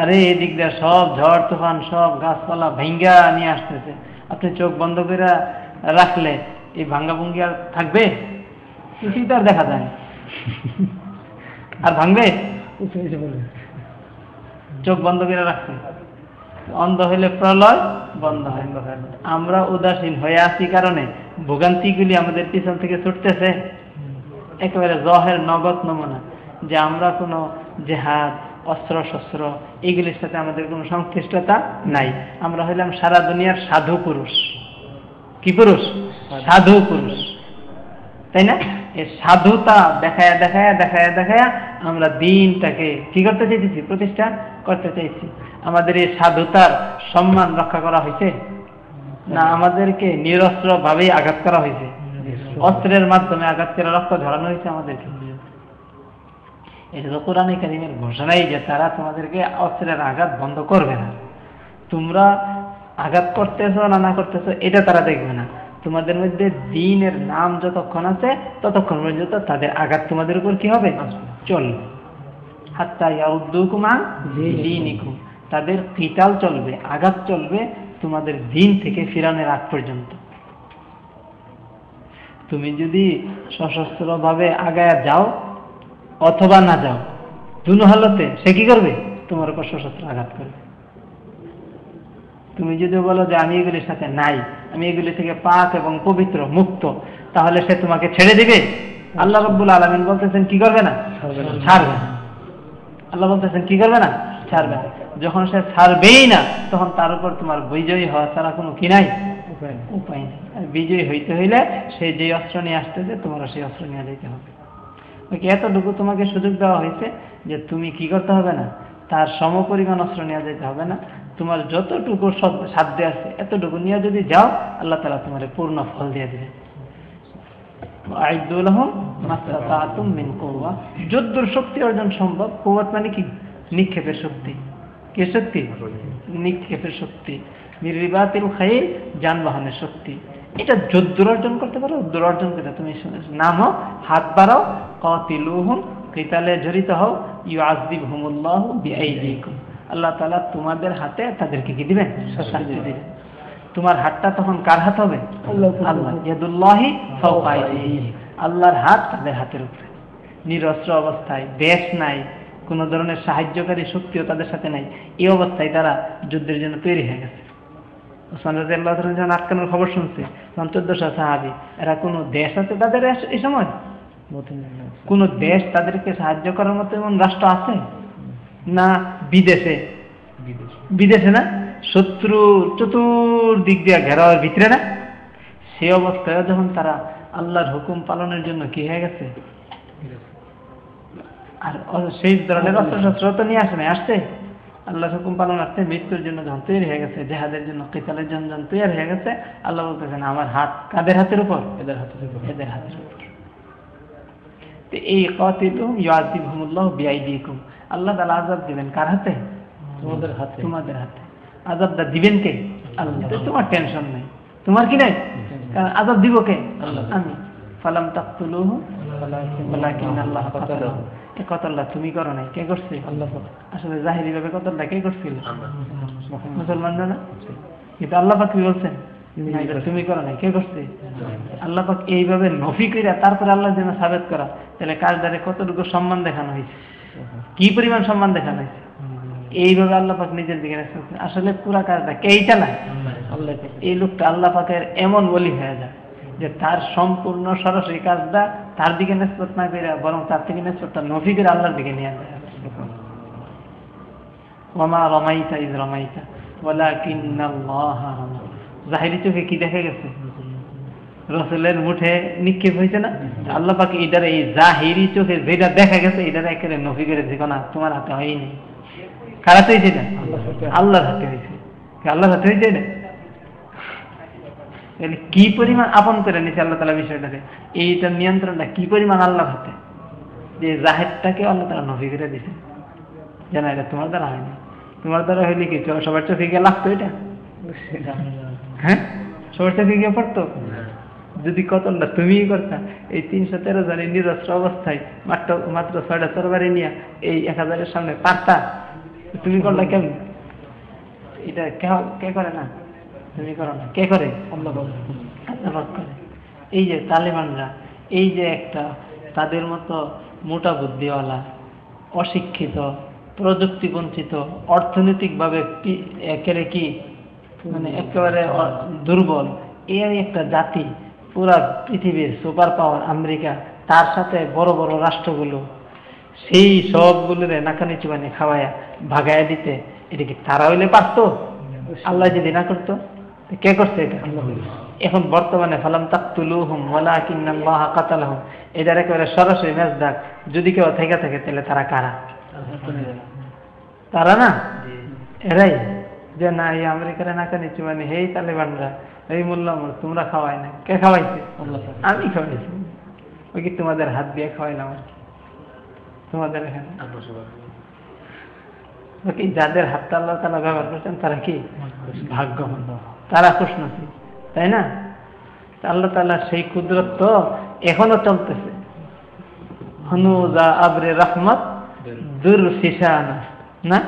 আরে, এদিক দিয়ে সব ঝড় তুফান, সব গাছপালা ভেঙ্গা নিয়ে আসতেছে। আপনি চোখ বন্ধ করে রাখলে এই ভাঙ্গা ভুঙ্গি আর থাকবে? কিছুই তো আর দেখা যায়। আর ভাঙবে? চোখ বন্ধ করে রাখছে অন্ধ হইলে প্রলয়, বন্ধ হয় আমরা উদাসীন হয়ে আছি কারণে ভোগান্তিগুলি আমাদের পিছন থেকে ছুটতেছে। একেবারে জহের নগদ নমুনা। যে আমরা কোনো জেহাদ অস্ত্র শস্ত্র এইগুলির সাথে আমাদের কোনো সংশ্লিষ্টতা নাই। আমরা হইলাম সারা দুনিয়ার সাধু পুরুষ। কি পুরুষ? সাধু পুরুষ। তাই না? এই সাধুতা দেখায়া দেখায়া দেখায়া দেখায়া আমরা দিনটাকে কি করতে চাইতেছি? প্রতিষ্ঠা করতে চাইছি। আমাদের এই সাধুতার সম্মান রক্ষা করা হয়েছে না, আমাদেরকে নিরস্ত্র ভাবেই আঘাত করা হয়েছে অস্ত্রের মাধ্যমে আঘাত করে রক্ত ঝরানো হয়েছে আমাদেরকে? এটা তো কোরআন কারিমের ঘোষণাই যে তারা তোমাদেরকে অস্ত্রের আঘাত বন্ধ করবে না। তোমরা আঘাত করতেছো না না করতেছো এটা তারা দেখবে না। তোমাদের মধ্যে দিনের নাম যতক্ষণ আছে ততক্ষণ পর্যন্ত তাদের আঘাত তোমাদের উপর কি হবে? চলবে। হাত্তা ইয়াউদ্দুকুমা দিনিকুম। তাদের কিতাল চলবে আঘাত চলবে তোমাদের দিন থেকে ফিরানোর আগ পর্যন্ত। তুমি যদি সশস্ত্রভাবে আগায় যাও অথবা না যাও। দুনো হালতে সে কি করবে? তোমার উপর সশস্ত্র আঘাত করবে। তুমি যদি বলো যে আমি এগুলির সাথে নাই আমি এগুলি থেকে পাক এবং পবিত্র মুক্ত তাহলে সে তোমাকে ছেড়ে দিবে? আল্লাহ রব্বুল আলমিন বলতেছেন কি করবে না? ছাড়বে না। আল্লাহ বলতেছেন কি করবে না? ছাড়বে না। যখন সে ছাড়বেই না তখন তার উপর তোমার বিজয়ী হওয়া ছাড়া কোনো কি নাই? উপায় নেই। আর বিজয়ী হইতে হইলে সে যে অস্ত্র নিয়ে আসতেছে তোমারও সেই অস্ত্র নিয়ে যেতে হবে। ওকে এতটুকু তোমাকে সুযোগ দেওয়া হয়েছে যে তুমি কি করতে হবে না? তার সমপরিমাণ অস্ত্র নিয়ে যেতে হবে না। তোমার যতটুকু সাধ্য আছে, এতটুকু নিয়ে যদি যাও, আল্লাহ তালা তোমার পূর্ণ ফল দিয়ে দেবে যদ্দুর শক্তি অর্জন সম্ভব, কুওয়াত মানে কি? নিক্ষেপের শক্তি। কে শক্তি? নিক্ষেপের শক্তি। নির্বিবাতিল খাইল যানবাহনের শক্তি। এটা যদ্দুর অর্জন করতে পারো, উদ্দুর অর্জন করতে তুমি নাম হাত বাড়াও কতিলুহুম কিতালে জড়িত হও ইউ আজিব হুমুল্লাহ বিআইদিকুম। আল্লাহ তাআলা তোমাদের হাতে তাদেরকে কি দিবেন? শাস্তি দিবেন। তোমার হাতটা তখন কার হাত হবে? আল্লাহ ইয়াদুল্লাহি ফাওকা আইদিহিম। আল্লাহর হাত তাদের হাতের উপরে। নিরস্ত্র অবস্থায় দেশ নাই কোনো ধরনের সাহায্যকারী শক্তিও তাদের সাথে নাই। এই অবস্থায় তারা যুদ্ধের জন্য তৈরি হয়ে গেছে। ওসমান রাজি আল্লাহ আটকানোর খবর শুনছে। তখন চোদ্দশো সাহাবি এরা কোনো দেশ আছে তাদের এই সময়? কোনো দেশ তাদেরকে সাহায্য করার মতো এমন রাষ্ট্র আছে? না বিদেশে? বিদেশে। না? শত্রু চতুর্দিক দিয়ে ঘেরাওয়ার ভিতরে না? সে অবস্থায় যখন তারা আল্লাহর হুকুম পালনের জন্য কি হয়ে গেছে? আর সেই ধরনের অস্ত্রশস্ত্র তো নিয়ে আসে না আসছে? আল্লাহর হুকুম পালন আসছে মৃত্যুর জন্য যখন তৈরি হয়ে গেছে জেহাদের জন্য কিতালের জন্য যখন তৈরি হয়ে গেছে আল্লাহ বলতেছেন আমার হাত কাদের হাতের উপর?
এদের হাতের উপর।
এদের হাতের উপর। তো এই কতিলুম ইয়াজিবহুমুল্লাহ বিআইদিকুম। আল্লাহ তাআলা আযাব দিবেন কার হাতে?
তোমাদের হাতে।
তোমাদের হাতে। আযাবটা দিবেন কে? আল্লাহ। তোমার টেনশন নেই। তোমার কি নাই? কারণ আযাব দিব কে। আমি। ফালাম তাকতুলুহু। ওয়ালাকিন আল্লাহ কাতালাহু এ কতল্লা তুমি করো নাই। কে করছে?
আল্লাহ।
আসলে জাহিরি ভাবে কতল্লা কে করছিল? মুসলমানরা না? কিন্তু আল্লাহ পাক কি বলছেন? না, এটা তুমি করো নাই কে করছে? আল্লাহ পাক এইভাবে নফি কইরা তারপরে আল্লাহ যেন সাবেত করা। তাহলে কার দ্বারে কতটুকু সম্মান দেখানো হয়েছে? কি পরিমাণ সম্মান দেখানো হয়েছে? এইভাবে আল্লাহ পাক নিজের দিকে। আসলে পুরা কাজটা কেই চালায়
আল্লাহ
এই লোকটা আল্লাহ পাকের এমন বলি হয়ে যায় যে তার সম্পূর্ণ সরাসরি কাজটা তার দিকে নেসপত না করে বরং তার থেকে নেসপতটা নফি করে আল্লাহর দিকে নিয়ে যায়। ওমা রমাইতা ইজ রমাইতা। ওয়ালাকিন্নাল্লাহ রামা জাহিরি চোখে কি দেখা গেছে? রসুলের মুঠে নিক্ষেপ হয়েছে না? আল্লাহ পাকে এটার এই জাহিরি চোখে যেটা দেখা গেছে, এটার একেবারে নফি করে দেখো না তোমার হাতে হয়নি। কার হয়েছে এটা? আল্লাহর হাতে হয়েছে। আল্লাহর হাতে হয়েছে তাহলে কি পরিমাণ আপন করে নিছে আল্লাহ তালা বিষয়টাকে? এইটার নিয়ন্ত্রণটা কি পরিমাণ আল্লাহর হাতে? যে জাহেদটাকে আল্লাহ তালা নফি করে দিছে জানা, এটা তোমার দ্বারা হয়নি। তোমার দ্বারা হইলে কি সবার চোখে গিয়ে লাগতো এটা? হ্যাঁ? চোখে গিয়ে পড়তো? যদি কতলটা তুমিই করতা। এই তিনশো তেরো জনের নিরস্ত্র অবস্থায় মাত্র মাত্র ছয়টা তরবারি নিয়ে এই এক হাজারের সামনে পারতা? তুমি করলা কেমন? এটা কে- কে করে না? তুমি করো না। কে করে?
আল্লাহ
করে। এই যে তালেবানরা এই যে একটা তাদের মতো মোটা বুদ্ধিওয়ালা অশিক্ষিত প্রযুক্তি বঞ্চিত অর্থনৈতিকভাবে একেবারে কি মানে একেবারে দুর্বল। এই একটা জাতি পুরা পৃথিবীর সুপার পাওয়ার আমেরিকা তার সাথে বড় বড় রাষ্ট্রগুলো সেই সবগুলোরে নাকানি চুবানি খাওয়ায়া ভাগায়া দিতে এটা কি তারা হইলে পারতো? আল্লাহ যদি না করতো কে করছে এটা? এখন বর্তমানে ফালাম তাকতুলু হুম ওলা কিন্নাল্লাহ কাতালাহুম। এটার একেবারে সরাসরি ম্যাচ ডাক যদি কেউ থেকে থাকে তাহলে তারা কারা? তারা না? এরাই। যে না এই আমেরিকার নাকা নিচু মানে হেই তালেবানরা এই মোল্লাম তোমরা খাওয়াই না। কে খাওয়াইছে? আমি খাওয়াইছি। ওই কি তোমাদের হাত দিয়ে খাওয়াইলাম আর কি? তোমাদের এখানে? কি যাদের হাতটা আল্লাহ তালা ব্যবহার করছেন তারা কি? ভাগ্যবান। তারা খুশনসিব তাই না? আল্লাহ তালা সেই কুদরত তো এখনও চলতেছে। হনুজা আবরে রহমত দুর ফিসানা না?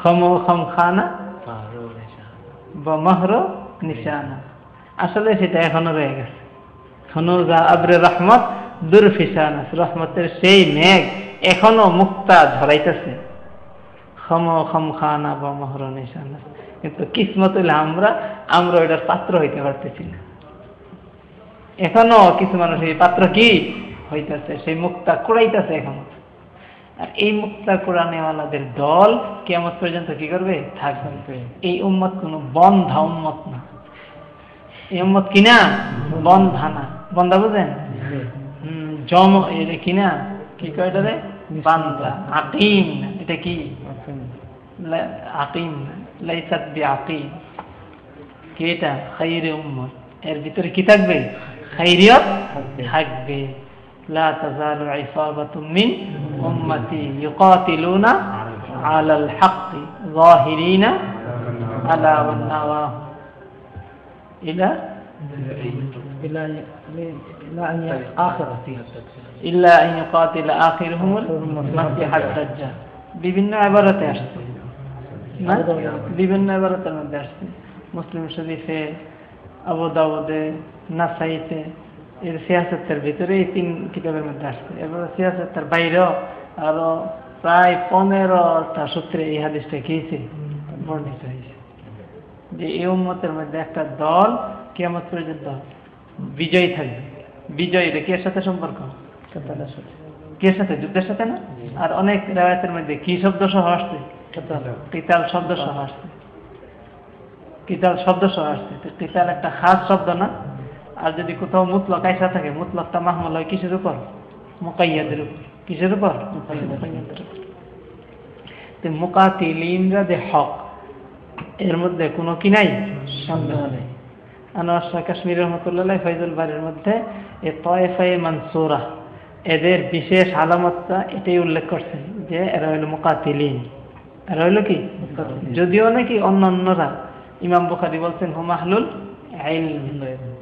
খম খম খানা বা মহর নিশানা। আসলে সেটা এখনও রয়ে গেছে। হনুজা আবরে রহমত দুর ফিসানা রহমতের সেই মেঘ এখনও মুক্তা ঝরাইতেছে। খম খম খানা বা মহর নিশানা। কিন্তু কিসমত হইলে আমরা আমরা ওইটার পাত্র হইতে পারতেছি না। এখনও কিছু মানুষ এই পাত্র কি? হইতেছে, সেই মুক্তা কুড়াইতেছে এখনও। আর এই মুক্তা কোরআনেওয়ালাদের দল কেমন পর্যন্ত কি করবে? থাকবে। এই উম্মত কোনো বন্ধা উম্মত না। এই উম্মত কিনা? বন্ধানা বন্ধা বুঝেন? জম এটা কিনা? কি কয় এটা রে আতিম। আকিম এটা কি? আকিম লাইসাত বি আকিম কি এটা? খাইরে উম্মত। এর ভিতরে কি থাকবে? খাইরিয়ত
থাকবে।
লা তাজালু ইসাবাতুম মিন أمتي يقاتلون على الحق ظاهرين على والنواه إلى
إلى إلى أن ي- آخرة
إلا أن يقاتل آخرهم المسيح الدجال বিভিন্ন আবারতে আসছে না বিভিন্ন আবারতের মধ্যে আসছে মুসলিম শরীফে আবু দাউদে নাসাইতে এর সিয়াসতের ভিতরে এই তিন কিতাবের মধ্যে আসছে। এবার সিয়াসতের বাইরেও আরও প্রায় পনেরোটা সূত্রে এই হাদিসটা খেয়েছে বর্ণিত হয়েছে। যে এই উম্মতের মধ্যে একটা দল কেমন পর্যন্ত বিজয়ী থাকবে। বিজয়ী এটা কে সাথে সম্পর্ক? কে সাথে। যুদ্ধের সাথে না? আর অনেক রেওয়ায়তের মধ্যে কি শব্দ সহ আসছে?
কেতাল।
কিতাল শব্দ সহ আসছে। কিতাল শব্দ সহ আসছে। তো কিতাল একটা খাস শব্দ না? আর যদি কোথাও মুতলক আইসা থাকে মুতলকটা মাহমুল হয় কিসের উপর? মুকাইয়াদের উপর। কিসের উপর? মুকাইয়াদের উপর। তো মুকাতিলিনরা যে হক এর মধ্যে কোনো কি নাই? সন্দেহ নেই। আনোয়ার শাহ কাশ্মীর রহমতুল্লাহ ফৈজুল বাড়ির মধ্যে এ তয়েফাই মানসুরা এদের বিশেষ আলামতটা এটাই উল্লেখ করছেন যে এরা হইল মোকাতিলিন। এরা হইল কি? যদিও নাকি অন্য অন্যরা ইমাম বুখারি বলছেন হুম আহলুল ইলম।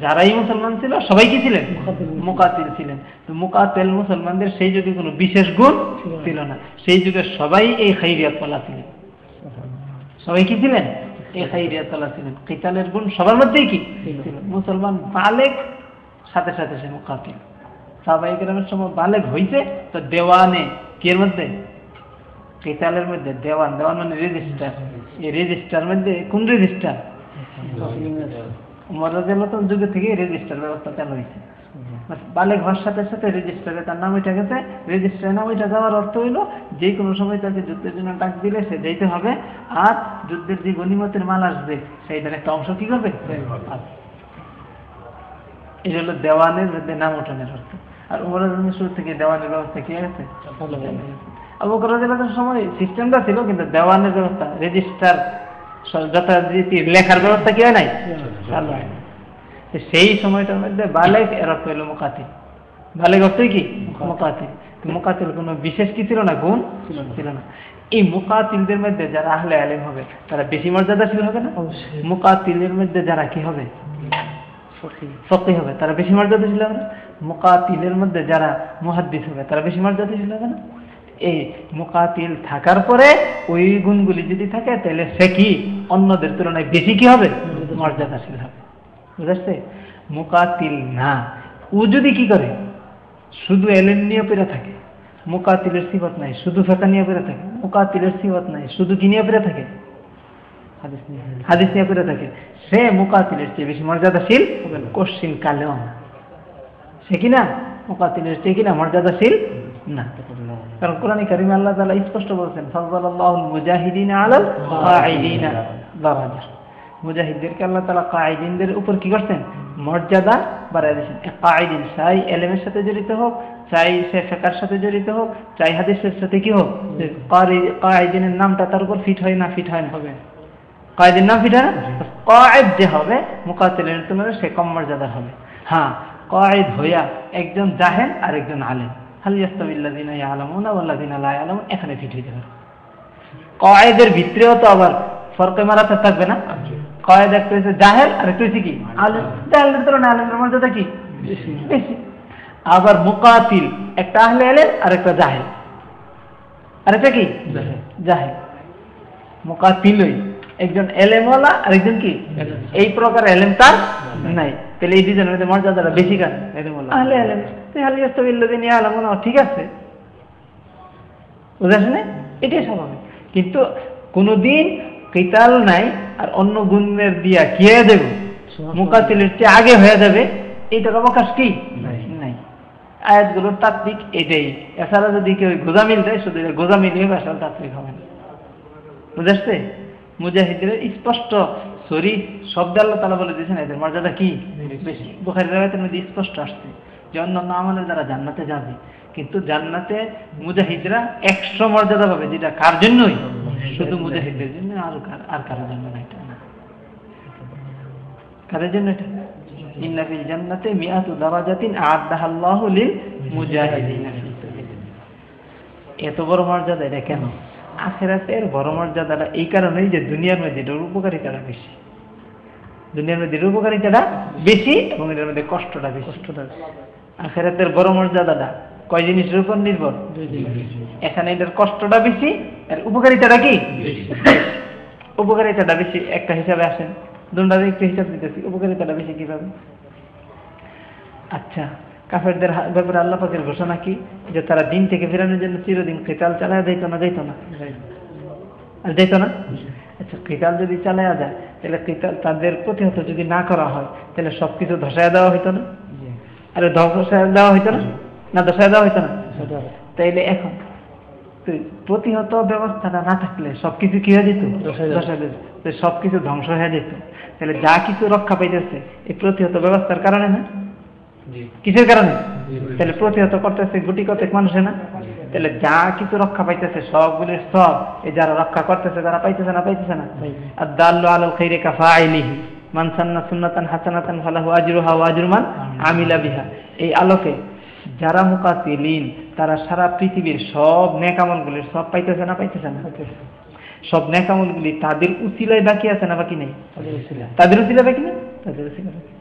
যারাই মুসলমান ছিল সবাই কি ছিলেন? মুকাতিল। ছিলেন। তো মুকাতিল মুসলমানদের সেই যুগে কোনো বিশেষ গুণ ছিল না। সেই যুগে সবাই এই খাইরিয়াত পালা ছিলেন। সবাই কি ছিলেন? এই খাইরিয়াতলা ছিলেন। কিতালের গুণ সবার মধ্যেই কি? ছিল। মুসলমান বালেক সাথে সাথে সে মুকাতিল। সাহাবাই গ্রামের সময় বালেক হইছে তো দেওয়ানে কিয়ের মধ্যে? কিতালের মধ্যে দেওয়ান। দেওয়ান মানে রেজিস্টার এই রেজিস্টার মধ্যে কোন রেজিস্টার উমর রাজিয়াল্লাহু যুগে থেকে রেজিস্টার ব্যবস্থা চালু হয়েছে। বালেক হওয়ার সাথে সাথে রেজিস্টারে তার নাম উঠে গেছে। রেজিস্টারে নাম উঠে যাওয়ার অর্থ হইল যে কোনো সময় তাকে যুদ্ধের জন্য ডাক দিলে সে যেতে হবে আর যুদ্ধের যে গণিমতের মাল আসবে সেইটার একটা অংশ কি করবে? এটা হলো দেওয়ানের মধ্যে নাম ওঠানোর অর্থ। আর উমর শুরু থেকে দেওয়ানের ব্যবস্থা কি হয়েছে? আবু রাদিয়াল্লাহু সময় সিস্টেমটা ছিল কিন্তু দেওয়ানের ব্যবস্থা রেজিস্টার যথারীতি লেখার ব্যবস্থা কি হয় নাই? হয়। সেই সময়টার মধ্যে বালেক এর অর্থ হলো মোকাতিল। বালেক অর্থই কি? মোকাতিল। তো মোকাতিল কোনো বিশেষ কি ছিল না? গুণ ছিল না। এই মোকাতিলদের মধ্যে যারা আহলে আলেম হবে তারা বেশি মর্যাদাশীল হবে না? মোকাতিলের মধ্যে যারা কি হবে? ফকি হবে। তারা বেশি মর্যাদাশীল হবে না? মোকাতিলের মধ্যে যারা মুহাদ্দিস হবে তারা বেশি মর্যাদাশীল হবে না? এই মোকাতিল থাকার পরে ওই গুণগুলি যদি থাকে তাহলে সে কি? অন্যদের তুলনায় বেশি কি হবে? মর্যাদাশীল হবে। বুঝাচ্ছে মোকাতিল না। ও যদি কি করে? শুধু এলেন নিয়ে পেরে থাকে। মোকাতিলের সিবত নাই শুধু ফেকা নিয়ে পেরে থাকে। মোকাতিলের সিবত নাই শুধু কি নিয়ে পেরে থাকে?
হাদিস নিয়ে
পেরে থাকে। সে মোকাতিলের চেয়ে বেশি মর্যাদাশীল কোশ্চিন কালেও না। সে কিনা মোকাতিলের চেয়ে কিনা মর্যাদাশীল? না। কারণ কোরআন কারিমে আল্লাহ তাআলা স্পষ্ট বলছেন ফাযলাল্লাহুল মুজাহিদিনা আলাল কাঈদিনা দারাজা। মুজাহিদদেরকে আল্লাহ তাআলা কাঈদিনদের উপর কি করছেন? মর্যাদা বাড়ায় দিয়েছেন। কাঈদিন চাই এলেমের সাথে জড়িত হোক চাই সে ফেকার সাথে জড়িত হোক চাই হাদিসের সাথে কি হোক কাঈদিনের নামটা তার উপর ফিট হয় না ফিট হয় না হবে। কয়েদিন নাম ফিট হয় না? কয়েদ যে হবে মুকাতিলের তুলনায় সে কম মর্যাদা হবে। হ্যাঁ কয়েদ হইয়া একজন জাহেন আর একজন আলেম। এখানে ফিট হইতে পারে কয়েদের ভিতরেও তো আবার ফরকে মারাতে থাকবে না? কয়েদ একটা হচ্ছে জাহেল আর একটা হচ্ছে কি? আলেম। জাহেলের তুলনায় আলেমের মর্যাদা কি? বেশি। আবার মুকাতিল একটা আহলে আলেম আর একটা জাহেল। আর একটা কি? জাহেল। মুকাতিলই একজন এলেমওয়ালা আর একজন কি? এই প্রকার এলেম তার নাই। তাহলে এই দুজনের মধ্যে মর্যাদাটা বেশি কার আহলে এলেম ঠিক আছে? বুঝে আসে এটাই স্বাভাবিক। কিন্তু কোনোদিন কিতাল নাই আর অন্য গুণের দিয়া কি হয়ে যাবে মুকাতিলের চেয়ে আগে হয়ে যাবে। এটার অবকাশ কি?
নাই।
আয়াতগুলোর তাত্ত্বিক এটাই। এছাড়া যদি কেউ গোজামিল দেয় শুধু গোজামিল হবে আসলে তাত্ত্বিক হবে না। বুঝে আসছে? মুজাহিদের স্পষ্ট সরি শব্দ আল্লাহ তালা বলে দিয়েছেন এদের মর্যাদা কি? বেশি। বুখারি রায়তের মধ্যে স্পষ্ট আসছে। যে অন্যান্য আমলের দ্বারা জান্নাতে যাবে। কিন্তু জান্নাতে মুজাহিদরা একশো মর্যাদা পাবে যেটা কার জন্যই? শুধু মুজাহিদের জন্য আর আর কারোর জন্য না এটা কাদের জন্য এটা? ইন্না ফিল জান্নাতে মিআতু দারাজাতিন আ'আদ্দাহা লিল মুজাহিদিনা। এত বড় মর্যাদা এটা কেন? আখেরাতের বড় মর্যাদাটা এই কারণেই যে দুনিয়ার মধ্যে এটার উপকারিতাটা বেশি। দুনিয়ার মধ্যে এটার উপকারিতাটা বেশি এবং এটার মধ্যে কষ্টটা বেশি।
কষ্টটা
আখেরাতের বড় মর্যাদাটা কয় জিনিসের উপর নির্ভর? এখানে এটার কষ্টটা বেশি আর উপকারিতাটা কি? উপকারিতাটা বেশি একটা হিসাবে আসেন। দুটার একটু হিসাব দিতেছি উপকারিতাটা বেশি কীভাবে? আচ্ছা কাফেরদের ব্যাপারে আল্লাহ পাকের ঘোষণা কি? যে তারা দিন থেকে ফেরানোর জন্য চিরদিন কেতাল চালায় যাইতো না যাইতো না? আর যাইতো না? আচ্ছা কেতাল যদি চালায়া যায় তাহলে কেতাল তাদের প্রতিহত যদি না করা হয় তাহলে সবকিছু ধসায় দেওয়া হইতো না? আরে ধসায় দেওয়া হইতো না? না ধসায় দেওয়া হইতো না? তাইলে এখন প্রতিহত ব্যবস্থাটা না থাকলে সবকিছু কি হয়ে যেত? সবকিছু ধ্বংস হয়ে যেত। তাহলে যা কিছু রক্ষা পাইতেছে এই প্রতিহত ব্যবস্থার কারণে না? কিসের কারণে? তাহলে প্রতিহত করতেছে গুটি কতক মানুষে না? তাহলে যা কিছু রক্ষা পাইতেছে সবগুলির সব এই যারা রক্ষা করতেছে তারা পাইতেছে না পাইতেছে না? আর দাল্লু আলাল খাইরে কাফা আইলিহি মান সান্না সুন্নাতান হাসানাতান ফালাহু আজরুহা ওয়া আজরু মান আমিলা বিহা। এই আলোকে যারা মুকাতিলিন তারা সারা পৃথিবীর সব নেকামলগুলির সব পাইতেছে না পাইতেছে না? সব নেকামলগুলি তাদের উচিলায় বাকি আছে না বাকি নেই?
তাদের উসিলা।
তাদের উচিলা বাকি না তাদের উচিলা বাকি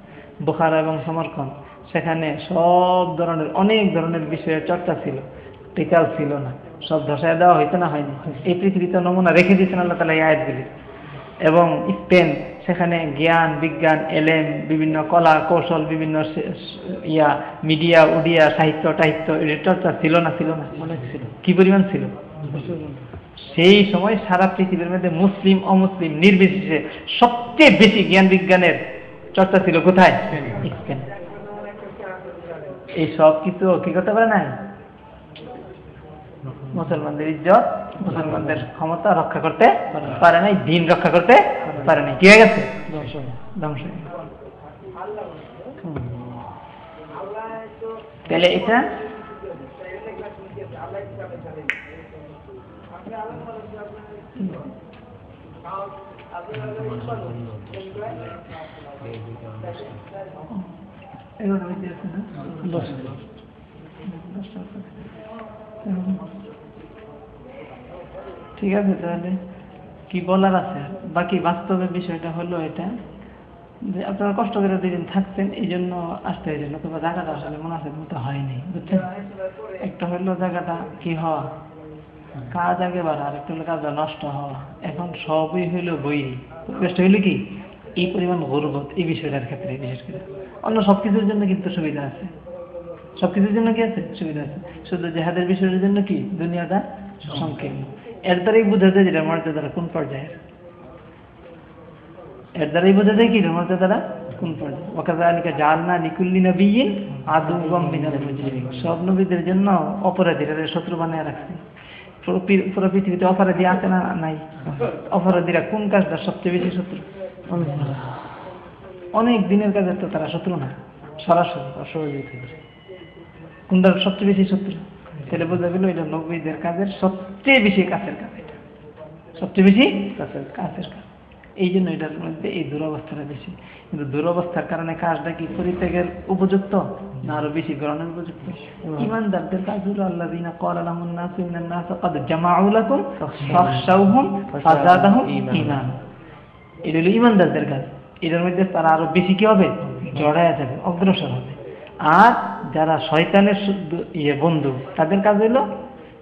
বোখারা এবং সমরকন্দ সেখানে সব ধরনের অনেক ধরনের বিষয়ের চর্চা ছিল। টিকাল ছিল না। সব ধসায় দেওয়া হইতো না হয়নি। এই পৃথিবীতে নমুনা রেখে দিয়েছেন আল্লাহ তালা এই আয়াতগুলি। এবং স্পেন, সেখানে জ্ঞান, বিজ্ঞান, এলেন, বিভিন্ন কলা কৌশল, বিভিন্ন ইয়া, মিডিয়া, উডিয়া, সাহিত্য, টাহিত্য এর চর্চা ছিল না ছিল না
ছিল।
কি পরিমাণ ছিল? সেই সময় সারা পৃথিবীর মধ্যে মুসলিম, অমুসলিম, নির্বিশেষে সবচেয়ে বেশি জ্ঞান, বিজ্ঞানের চর্চা ছিল কোথায়? স্পেনে। এই সব কিছু কি করতে পারে নাই? মুসলমানদের ইজ্জত মুসলমানদের ক্ষমতা রক্ষা করতে পারে নাই দিন রক্ষা করতে পারে নাই। কি হয়ে গেছে? ধ্বংস। তাহলে এটা এগুলো হইতে আছে না?
দর্শন
ঠিক আছে তাহলে। কি বলার আছে? বাকি বাস্তবে বিষয়টা হলো এটা, যে আপনারা কষ্ট করে দুদিন থাকছেন এই জন্য আসতে হয়েছে নতুবা জায়গাটা আসলে মনাফের মতো হয়নি, বুঝছেন? একটা হলো জায়গাটা কি হওয়া? কাজ আগে বাড়া আর একটা হলো কাজটা নষ্ট হওয়া। এখন সবই হইল বই। পরিবেশটা হইল কি? এই পরিমাণ গর্বত এই বিষয়টার ক্ষেত্রে বিশেষ করে। অন্য সব কিছুর জন্য কিন্তু সুবিধা আছে। সব কিছুর জন্য কি আছে? সুবিধা আছে। শুধু জেহাদের বিষয়ের জন্য কি? দুনিয়াটা সংকীর্ণ। এর দ্বারাই বোঝা যায় যেটা মর্যাদাটা কোন পর্যায়ের? এর দ্বারাই বোঝা যায় কি এটা মর্যাদাটা কোন পর্যায়ে ওকাজালিকা জালনা লিকুল্লি নবিয়িন আদুওয়াম মিনাল মুজরিমিন। সব নবীদের জন্য অপরাধীরা শত্রু বানিয়ে রাখছে। পুরো পৃথিবীতে অপরাধী আছে না নাই? অপরাধীরা কোন কাজটা সবচেয়ে বেশি শত্রু? অনেক দিনের কাজের তো তারা শত্রু না। সরাসরি
অসহযোগিতা
কোনটার সবচেয়ে বেশি শত্রু? তাহলে বোঝা গেল এটা নবীদের কাজের সবচেয়ে বেশি কাছের কাজ এটা। সবচেয়ে বেশি কাছের কাছের কাজ। এই জন্য এটার মধ্যে এই দুরবস্থাটা বেশি। কিন্তু দুরবস্থার কারণে কাজটা কি পরিত্যাগের উপযুক্ত? না আরও বেশি গ্রহণের উপযুক্ত। ইমানদারদের কাজ হলো আল্লাহ দিনা কল আলহামুল নাস ইন্নান নাস কদ জামাউলাকুম ফাখশাউহুম ফাজাদাহুম ঈমান। এটা হলো ইমানদারদের কাজ। এটার মধ্যে তারা আরও বেশি কি হবে? জড়ায় যাবে অগ্রসর হবে। আর যারা শয়তানের ইয়ে বন্ধু তাদের কাজ হলো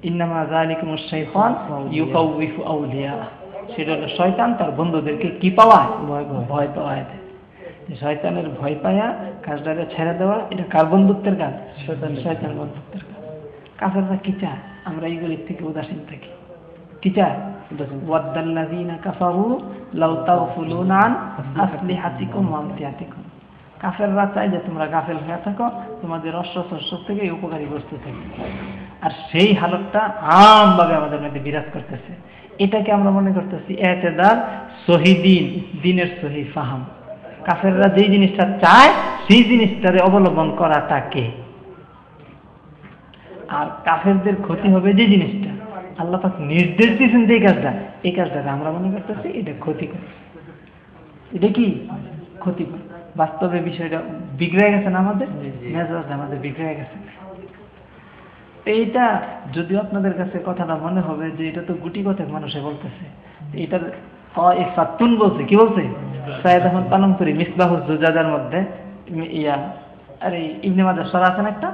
ইন্নামা জালিকুম ইউকাউইফু আউলিয়া। সেটা হলো শয়তান তার বন্ধুদেরকে কি পাওয়ায়?
ভয় পাওয়ায়।
দেয়। শয়তানের ভয় পায়া কাজটাকে ছেড়ে দেওয়া এটা কার বন্ধুত্বের কাজ?
শয়তান
শয়তান বন্ধুত্বের কাজ। কাফেররা কি চায়? আমরা এইগুলির থেকে উদাসীন থাকি। কি চায়? ওয়াদ্দাল্লাযীনা কাফারু লাউ তাগফুলুনা আন আসলিহাতিকুম ওয়া আমতিয়াতিকুম। কাফেররা চায় যে তোমরা গাফেল হয়ে থাকো, তোমাদের অস্ত্র শস্ত্র থেকে উপকারী বস্তু থেকে। আর সেই হালতটা আমভাবে আমাদের মধ্যে বিরাজ করতেছে। এটাকে আমরা মনে করতেছি এতেদার সহিদিন দিনের সহি ফাহাম। কাফেররা যেই জিনিসটা চায়, সেই জিনিসটারে অবলম্বন করাটাকে। আর কাফেরদের ক্ষতি হবে যে জিনিসটা, আল্লাহ পাক নির্দেশ দিয়েছেন যে কাজটা, এই কাজটাকে আমরা মনে করতেছি এটা ক্ষতিকর। এটা কি? ক্ষতিকর। বাস্তবে বিষয়টা বিগড়ে গেছে না আমাদের? মেজাজ আমাদের বিগড়ে গেছে। এইটা যদিও আপনাদের কাছে কথাটা মনে হবে যে এটা তো গুটি কথায় মানুষে বলতেছে। এটা সাতুন বলছে কি বলছে? সাহেদ এখন পালন করি মিসবাহ জুজাদার মধ্যে ইয়া আরে ইবনে মাজার সরা আছেন একটা?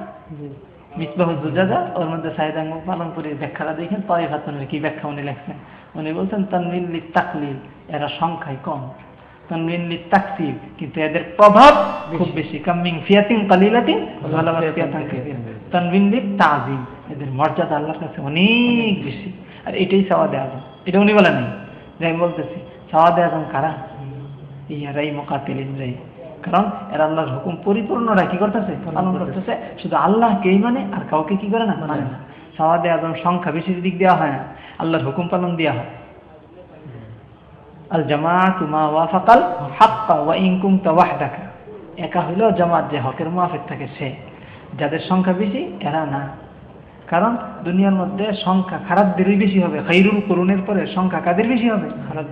মিসবাহ জুজাদা ওর মধ্যে সাহেদ আহমদ পালন করে ব্যাখ্যাটা দেখেন তয় ফাতনের কি ব্যাখ্যা উনি লেখছেন? উনি বলছেন তার তানমিল তাকলিল এরা সংখ্যায় কম। তানমিল তাকসির কিন্তু এদের প্রভাব খুব বেশি। কামিং ফিয়াতিন কালিলাতিন তাজিম এদের মর্যাদা আল্লাহর কাছে অনেক বেশি। আর এটাই সাওয়াদে আজম। এটা উনি বলেন নাই? যে আমি বলতেছি সাওয়াদে আজম কারা? ইয়ারাই মোকাতিলিন রাই কারণ এরা আল্লাহর হুকুম পরিপূর্ণরা কি করতেছে? পালন করতেছে। শুধু আল্লাহকেই মানে আর কাউকে কি করে না? মানে না। সাওয়াদে আজম সংখ্যা বেশি দিক দেওয়া হয় না আল্লাহর হুকুম পালন দেওয়া হয়। আল জামাত মা ওয়াফাকাল হাক্কা ওয়া ইন কুনতা ওয়াহদাকা। একা হইলেও জামাত যে হকের মুয়াফিক থাকে সে। যাদের সংখ্যা বেশি এরা না। কারণ দুনিয়ার মধ্যে সংখ্যা খারাপদেরই বেশি হবে। খাইরুল করুণের পরে সংখ্যা কাদের বেশি হবে?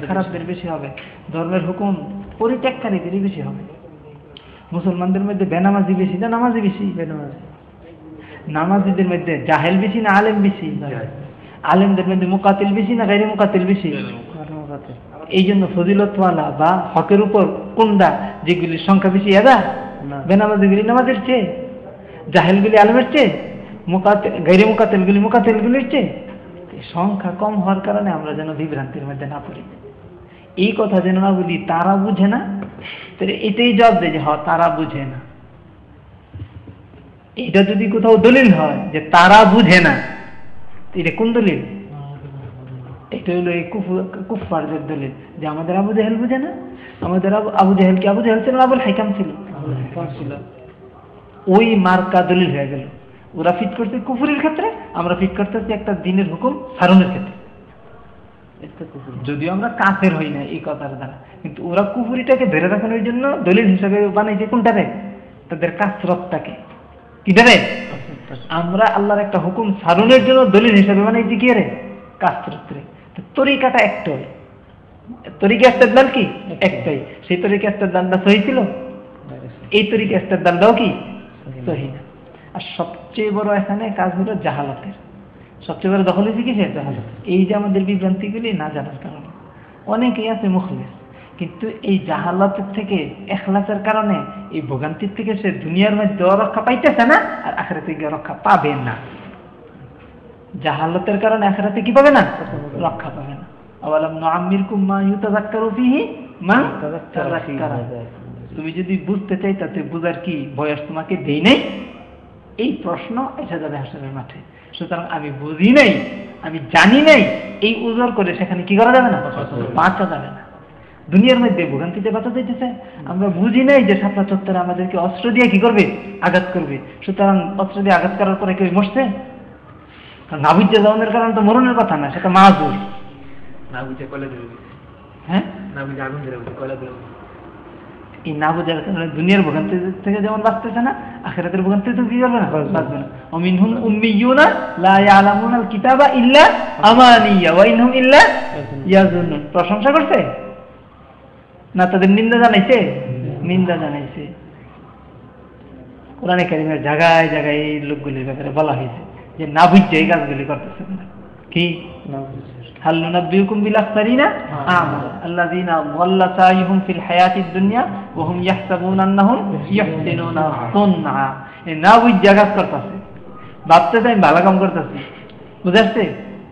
খারাপদের বেশি। হবে। ধর্মের হুকুম পরিত্যাগকারীদেরই বেশি হবে। মুসলমানদের মধ্যে বেনামাজি বেশি না নামাজি বেশি? বেনামাজি। নামাজিদের মধ্যে জাহেল বেশি না আলেম বেশি? আলেমদের মধ্যে মুকাতিল বেশি না গাইরে মুকাতিল বেশি? এই জন্য ফজিলতওয়ালা বা হকের উপর কুন্দা যেগুলির সংখ্যা বেশি এরা বেনামাজিগুলি নামাজের চেয়ে জাহেলগুলি আলমের চেয়ে মুকাতিল গাইরে মুকাতিলগুলি মুকাতিলগুলির চেয়ে। সংখ্যা কম হওয়ার কারণে আমরা যেন বিভ্রান্তির মধ্যে না পড়ি। এই কথা যেন না বলি তারা বুঝে না। তাহলে এটাই জবাব দেয় যে হ তারা বুঝে না। এটা যদি কোথাও দলিল হয় যে তারা বুঝে না এটা কোন দলিল? এটা হলো এই কুফারদের দলিল যে আমাদের আবু জাহেল বুঝে না? আমাদের আবু জাহেল কি আবু জাহেল ছিল আবুল হাইকাম ছিল? ছিল। ওই মার্কা দলিল হয়ে গেল। ওরা ফিট করছে কুফুরের ক্ষেত্রে আমরা ফিট করতেছি একটা দিনের হুকুম সারণের ক্ষেত্রে। যদিও আমরা কাফের হই না এই কথার দ্বারা কিন্তু ওরা কুফুরিটাকে ধরে রাখানোর জন্য দলিল হিসাবে বানাইছে কোনটারে তাদের কাসরতটাকে কি দেবে আমরা আল্লাহর একটা হুকুম সারণের জন্য দলিল হিসাবে বানাইছি কি রে? কাসরত রে তরিকাটা একটাই। তরিকা দাল কি? একটাই। সেই তরিকা দালটা সহি ছিল? এই তরিকা দালটাও কি? সহি না। আর সবচেয়ে বড় এখানে কাজ হলো জাহালতের। সবচেয়ে বড় দখল হয়েছে কিসের? জাহালত এই যে আমাদের বিভ্রান্তিগুলি না জানার কারণে। অনেকেই আছে মুখলেস। কিন্তু এই জাহালতের থেকে এখলাসের কারণে এই ভোগান্তির থেকে সে দুনিয়ার মধ্যে রক্ষা পাইতেছে না আর আখেরাতে গিয়ে রক্ষা পাবে না। জাহালতের কারণে আখেরাতে কি পাবে না? রক্ষা পাবে না। আওয়ালাম নাআমির কুম্মা ইউতাযাক্কারু ফিহি? মা তাযাক্কারা তুমি যদি বুঝতে চাই তাতে বুঝার কি বয়স তোমাকে দেই নাই? এই প্রশ্ন এসে যাবে হাসরের মাঠে। সুতরাং আমি বুঝি নাই আমি জানি নাই এই উজর করে সেখানে কি করা যাবে না? বাঁচা যাবে না। দুনিয়ার মধ্যে ভোগান্তিতে বাঁচা যাইতেছে। আমরা বুঝি নাই যে সাপলা চত্বরে আমাদেরকে অস্ত্র দিয়ে কি করবে? আঘাত করবে। সুতরাং অস্ত্র দিয়ে আঘাত করার পরে কেউ মরছে? না বুঝতে যাওয়ার কারণ তো মরণের কথা না সেটা মাজুর
না বুঝে কয়লা
হ্যাঁ?
না বুঝে আগুন ধরে বুঝে কয়লা
এই না বোঝার কারণে দুনিয়ার ভোগান্তি থেকে যেমন বাঁচতেছে না আখেরাতের ভোগান্তি তো কি করবে না? বাঁচবে না। অমিনহুম উম্মিয়ুনা লা ইয়ালামুনা আল কিতাবা ইল্লা আমানিয়া ওয়া ইনহুম ইল্লা ইয়াজুন্নুন প্রশংসা করছে? না তাদের নিন্দা জানাইছে? নিন্দা জানাইছে। কোরআনে কারিমের জায়গায় জায়গায় এই লোকগুলির ব্যাপারে বলা হয়েছে। যে না হ্যাঁ। এই কাজগুলি করতেছেন কি না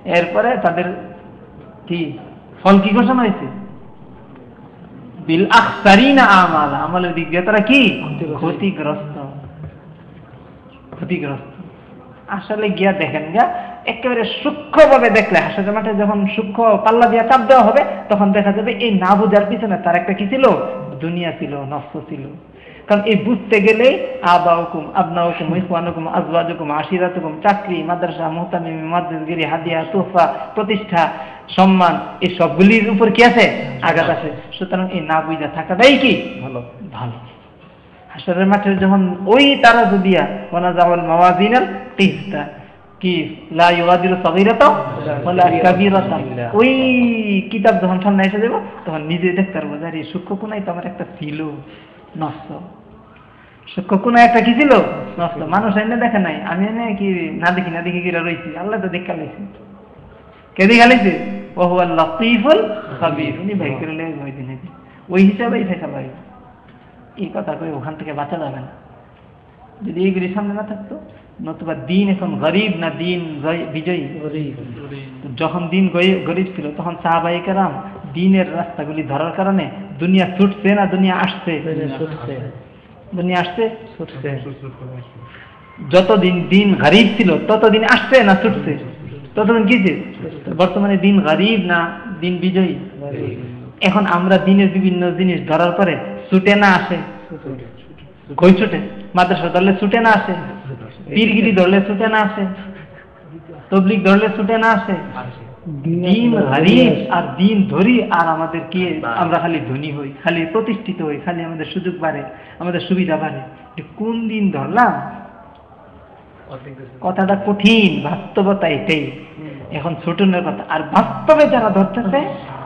এরপরে তাদের কি? ফল কি ঘোষণা হয়েছে? বিল আমাল। আমলের দিক দিয়ে তারা কি? ক্ষতিগ্রস্ত। ক্ষতিগ্রস্ত। আসলে গিয়া দেখেন গা একেবারে সূক্ষ্মভাবে দেখলে, হাসের মাঠে যখন সূক্ষ্ম পাল্লা দিয়া চাপ দেওয়া হবে, তখন দেখা যাবে এই না বুঝার পিছনে তার একটা কি ছিল? দুনিয়া ছিল, নষ্ট ছিল। কারণ এই বুঝতে গেলে হুকুম আবনা হুকুম আশিরাত হুকুম চাকরি, মাদ্রাসা মোহতামি মাদ্রাসগিরি হাদিয়া তোফা প্রতিষ্ঠা, সম্মান, এই সবগুলির উপর কি আছে? আঘাত আছে। সুতরাং এই না বুঝা থাকাটাই কি? ভালো। ভালো। হাসরের মাঠে যখন ওই তারা যদিয়া ওনা জাওয়াল মাওয়াজিনাল কিস্তা কি লা ইউগাদিরু সাগীরাতা ওয়ালা কাবীরাতা, ওই কিতাব যখন সামনে এসে যাব, তখন নিজে দেখতে পারব যে, আরে, সূক্ষ্ম কোনায় তো একটা ছিল, নষ্ট। সূক্ষ্ম কোনায় একটা কি ছিল? নষ্ট। মানুষ এনে দেখে নাই। আমি এনে কি না দেখি না দেখি কিরা রইছি? আল্লাহ তো দেখা লাইছে। কে দেখা লাইছে? ও হুয়া লতিফুল খাবীর। উনি ভাই করে লেগে ওই দিনে ওই হিসাবেই ফেসা পাই এই কথা কই ওখান থেকে বাঁচা যাবে না। যদি এইগুলি সামনে না থাকতো নতুবা দিন এখন গরিব না দিন বিজয়ী? যখন দিন গরিব ছিল তখন সাহাবাই কারাম দিনের রাস্তাগুলি ধরার কারণে দুনিয়া ছুটছে না দুনিয়া আসছে? দুনিয়া আসছে? ছুটছে। যতদিন দিন গরিব ছিল ততদিন আসছে না ছুটছে? ততদিন কি ছিল? বর্তমানে দিন গরিব না দিন বিজয়ী? এখন আমরা দিনের বিভিন্ন জিনিস ধরার পরে ছুটে না আসে। কই ছুটে? মাদ্রাসা ধরলে ছুটে না আসে। পীরগিরি ধরলে ছুটে না আসে। তবলিক ধরলে ছুটে না আসে। দিন হারিয়ে আর দিন ধরি আর আমাদের কি? আমরা খালি ধনী হই, খালি প্রতিষ্ঠিত হই, খালি আমাদের সুযোগ বাড়ে, আমাদের সুবিধা বাড়ে। কোন দিন ধরলাম, কথাটা কঠিন, বাস্তবতা এটাই। এখন ছোটনের কথা, আর বাস্তবে যারা ধরতেছে,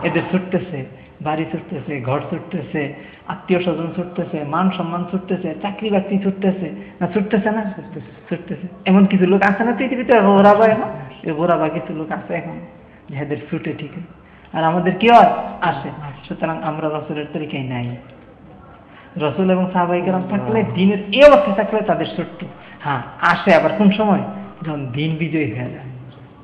এদের ছুটতেছে। বাড়ি ছুটতেছে ঘর ছুটতেছে আত্মীয় স্বজন ছুটতেছে মান সম্মান ছুটতেছে চাকরি বাকরি ছুটতেছে না ছুটতেছে না ছুটতেছে এমন কিছু লোক আছে না পৃথিবীতে? ঘোরাবা এখন ঘোরাবা কিছু লোক আছে এখন যাদের ছুটে ঠিক আর আমাদের কি হয়? আসে। সুতরাং আমরা রসুলের তরিকায় নাই। রসুল এবং সাহাবাহিকেরাম থাকলে দিনের এই অবস্থায় থাকলে তাদের ছোট্ট হ্যাঁ আসে আবার কোন সময়? যখন দিন বিজয়ী হয়ে যায়।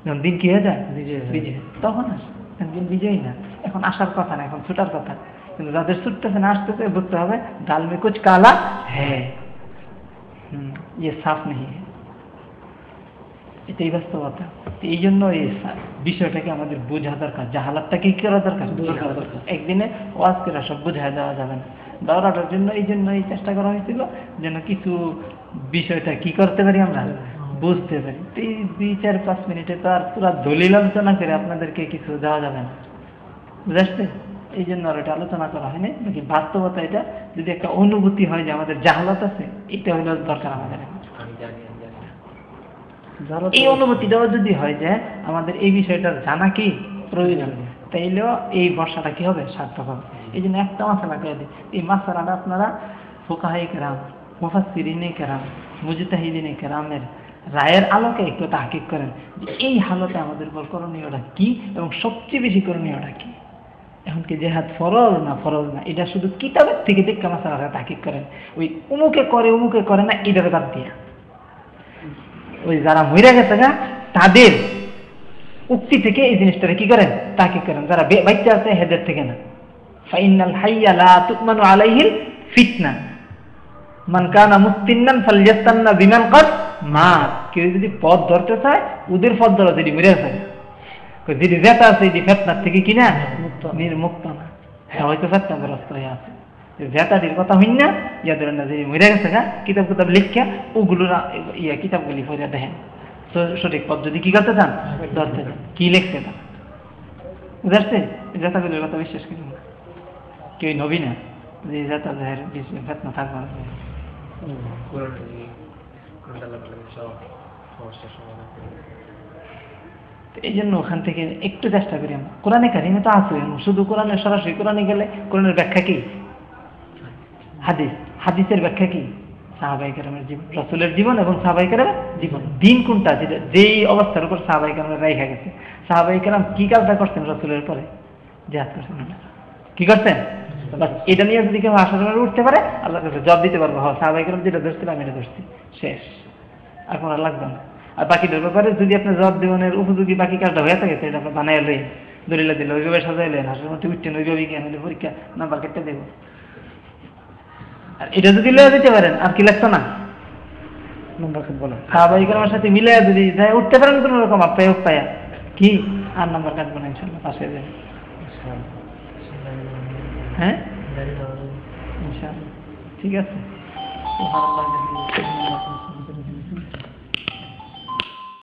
যখন দিন কি হয়ে যায়? বিজয়। তখন আসে। দিন বিজয়ী না। এখন আসার কথা না এখন ছুটার কথা। কিন্তু যাদের ছুটতেছে না আসতেছে বুঝতে হবে ডাল মে কুচ কালা হ্যাঁ ইয়ে সাফ নেই। এটাই বাস্তবতা। এই জন্য এই বিষয়টাকে আমাদের বোঝা দরকার। জাহালাতটাকে কি করা দরকার? একদিনে ওয়াজ করে সব বোঝায় দেওয়া যাবে না। দাওয়াটার জন্য এই জন্য এই চেষ্টা করা হয়েছিল যেন কিছু বিষয়টা কি করতে পারি আমরা? বুঝতে পারি। এই দুই চার পাঁচ মিনিটে তো আর পুরো দলিল আলোচনা করে আপনাদেরকে কিছু দেওয়া যাবে না। বুঝে আসছে? এই জন্য আর এটা আলোচনা করা হয়নি। নাকি বাস্তবতা এটা? যদি একটা অনুভূতি হয় যে আমাদের জাহালত আছে এটা হলো দরকার আমাদের। এই অনুভূতিটাও যদি হয় যে আমাদের এই বিষয়টার জানা কি প্রয়োজন তাইলেও এই বর্ষাটা কি হবে? সার্থক হবে। এই জন্য একটা মশলা করে দিই। এই মশলাটা আপনারা ফোকাহাই কেরাম মুফাসিরিনে কেরাম মুজিতাহিদিনে কেরামের রায়ের আলোকে একটু তাহকিক করেন যে এই হালতে আমাদের উপর করণীয়টা কি এবং সবচেয়ে বেশি করণীয়টা কি? এখন কি জেহাদ ফরজ না ফরজ না? এটা শুধু কিতাবের থেকে দেখতে মশলাটা তাহকিক করেন। ওই উমুকে করে উমুকে করে না এটাকে বাদ দিয়া। ওই যারা মরে গেছে না, তাদের উক্তি থেকে এই জিনিসটা কি করেন? তাকে করেন। যারা বাচ্চা আছে, হেদের থেকে না। ফাইনাল হাইয়া লা তুকমানু আলাইহিল ফিতনা। মান কানা মুস্তিন্নান ফালইয়াস্তান্না বিমান কদ। মা, কেউ যদি পথ ধরতে চায় ওদের পথ ধরো, যদি মরে আছে যদি জেতা আছে এই ফেতনার থেকে কিনা, নির্মুক্ত। না। হ্যাঁ হয়তো ফেতনাগ্রস্ত হয়ে আছে। কথা হইন না ইয়াদের না যে মরে গেছে গা, কিতাব কিতাব লিখিয়া, ওগুলো ইয়া কিতাবগুলি পড়ে দেখেন। সঠিক পদ্ধতি কি করতে চান, ধরতে চান। কি লিখছে তা বুঝাচ্ছে কথা বিশ্বাস করি না। কেউ নবী না, যে জেতা ফেতনা থাকবে না। এই জন্য ওখান থেকে একটু চেষ্টা করি আমরা। কোরআনে কারিমে তো আছে, শুধু কোরআনে, সরাসরি কোরআনে গেলে কোরআনের ব্যাখ্যা কি? হাদিস। হাদিসের ব্যাখ্যা কি? সাহাবাই কেরামের জীবন রসুলের জীবন এবং সাহাবাই কেরামের জীবন। দিন কোনটা? যেটা যেই অবস্থার উপর সাহাবাই কেরামের রাইখা গেছে। সাহাবাই কেরাম কি কাজটা করছেন রসুলের পরে? জেহাদ করছেন কি করছেন এটা নিয়ে যদি কেউ আশা করে উঠতে পারে আল্লাহ জব দিতে পারব। হ্যাঁ সাহাবাই কেরাম যেটা ধরছিলাম এটা ধরছি। শেষ। আর কোনো লাগবে না। আর বাকিটার ব্যাপারে যদি আপনার জব দেওয়ানের উপযোগী বাকি কাজটা হয়ে থাকে সেটা আপনার বানাই লই দলিলা দিল ওইভাবে সাজাইলেন হাসের মধ্যে উঠতেন ওইভাবে জ্ঞান হলে পরীক্ষা নাম্বার কেটে দেবো। আর এটা যদি লয়ে দিতে পারেন আর কি লাগতো না? নাম্বার কাট বলো সাহাবাহিক আমার সাথে মিলে যদি যাই উঠতে পারেন কোনো রকম আপ্যায় উপায়া কি? আর নাম্বার কাটবো না ইনশাল্লাহ পাশে যাবে হ্যাঁ? ইনশাআল্লাহ। ঠিক আছে।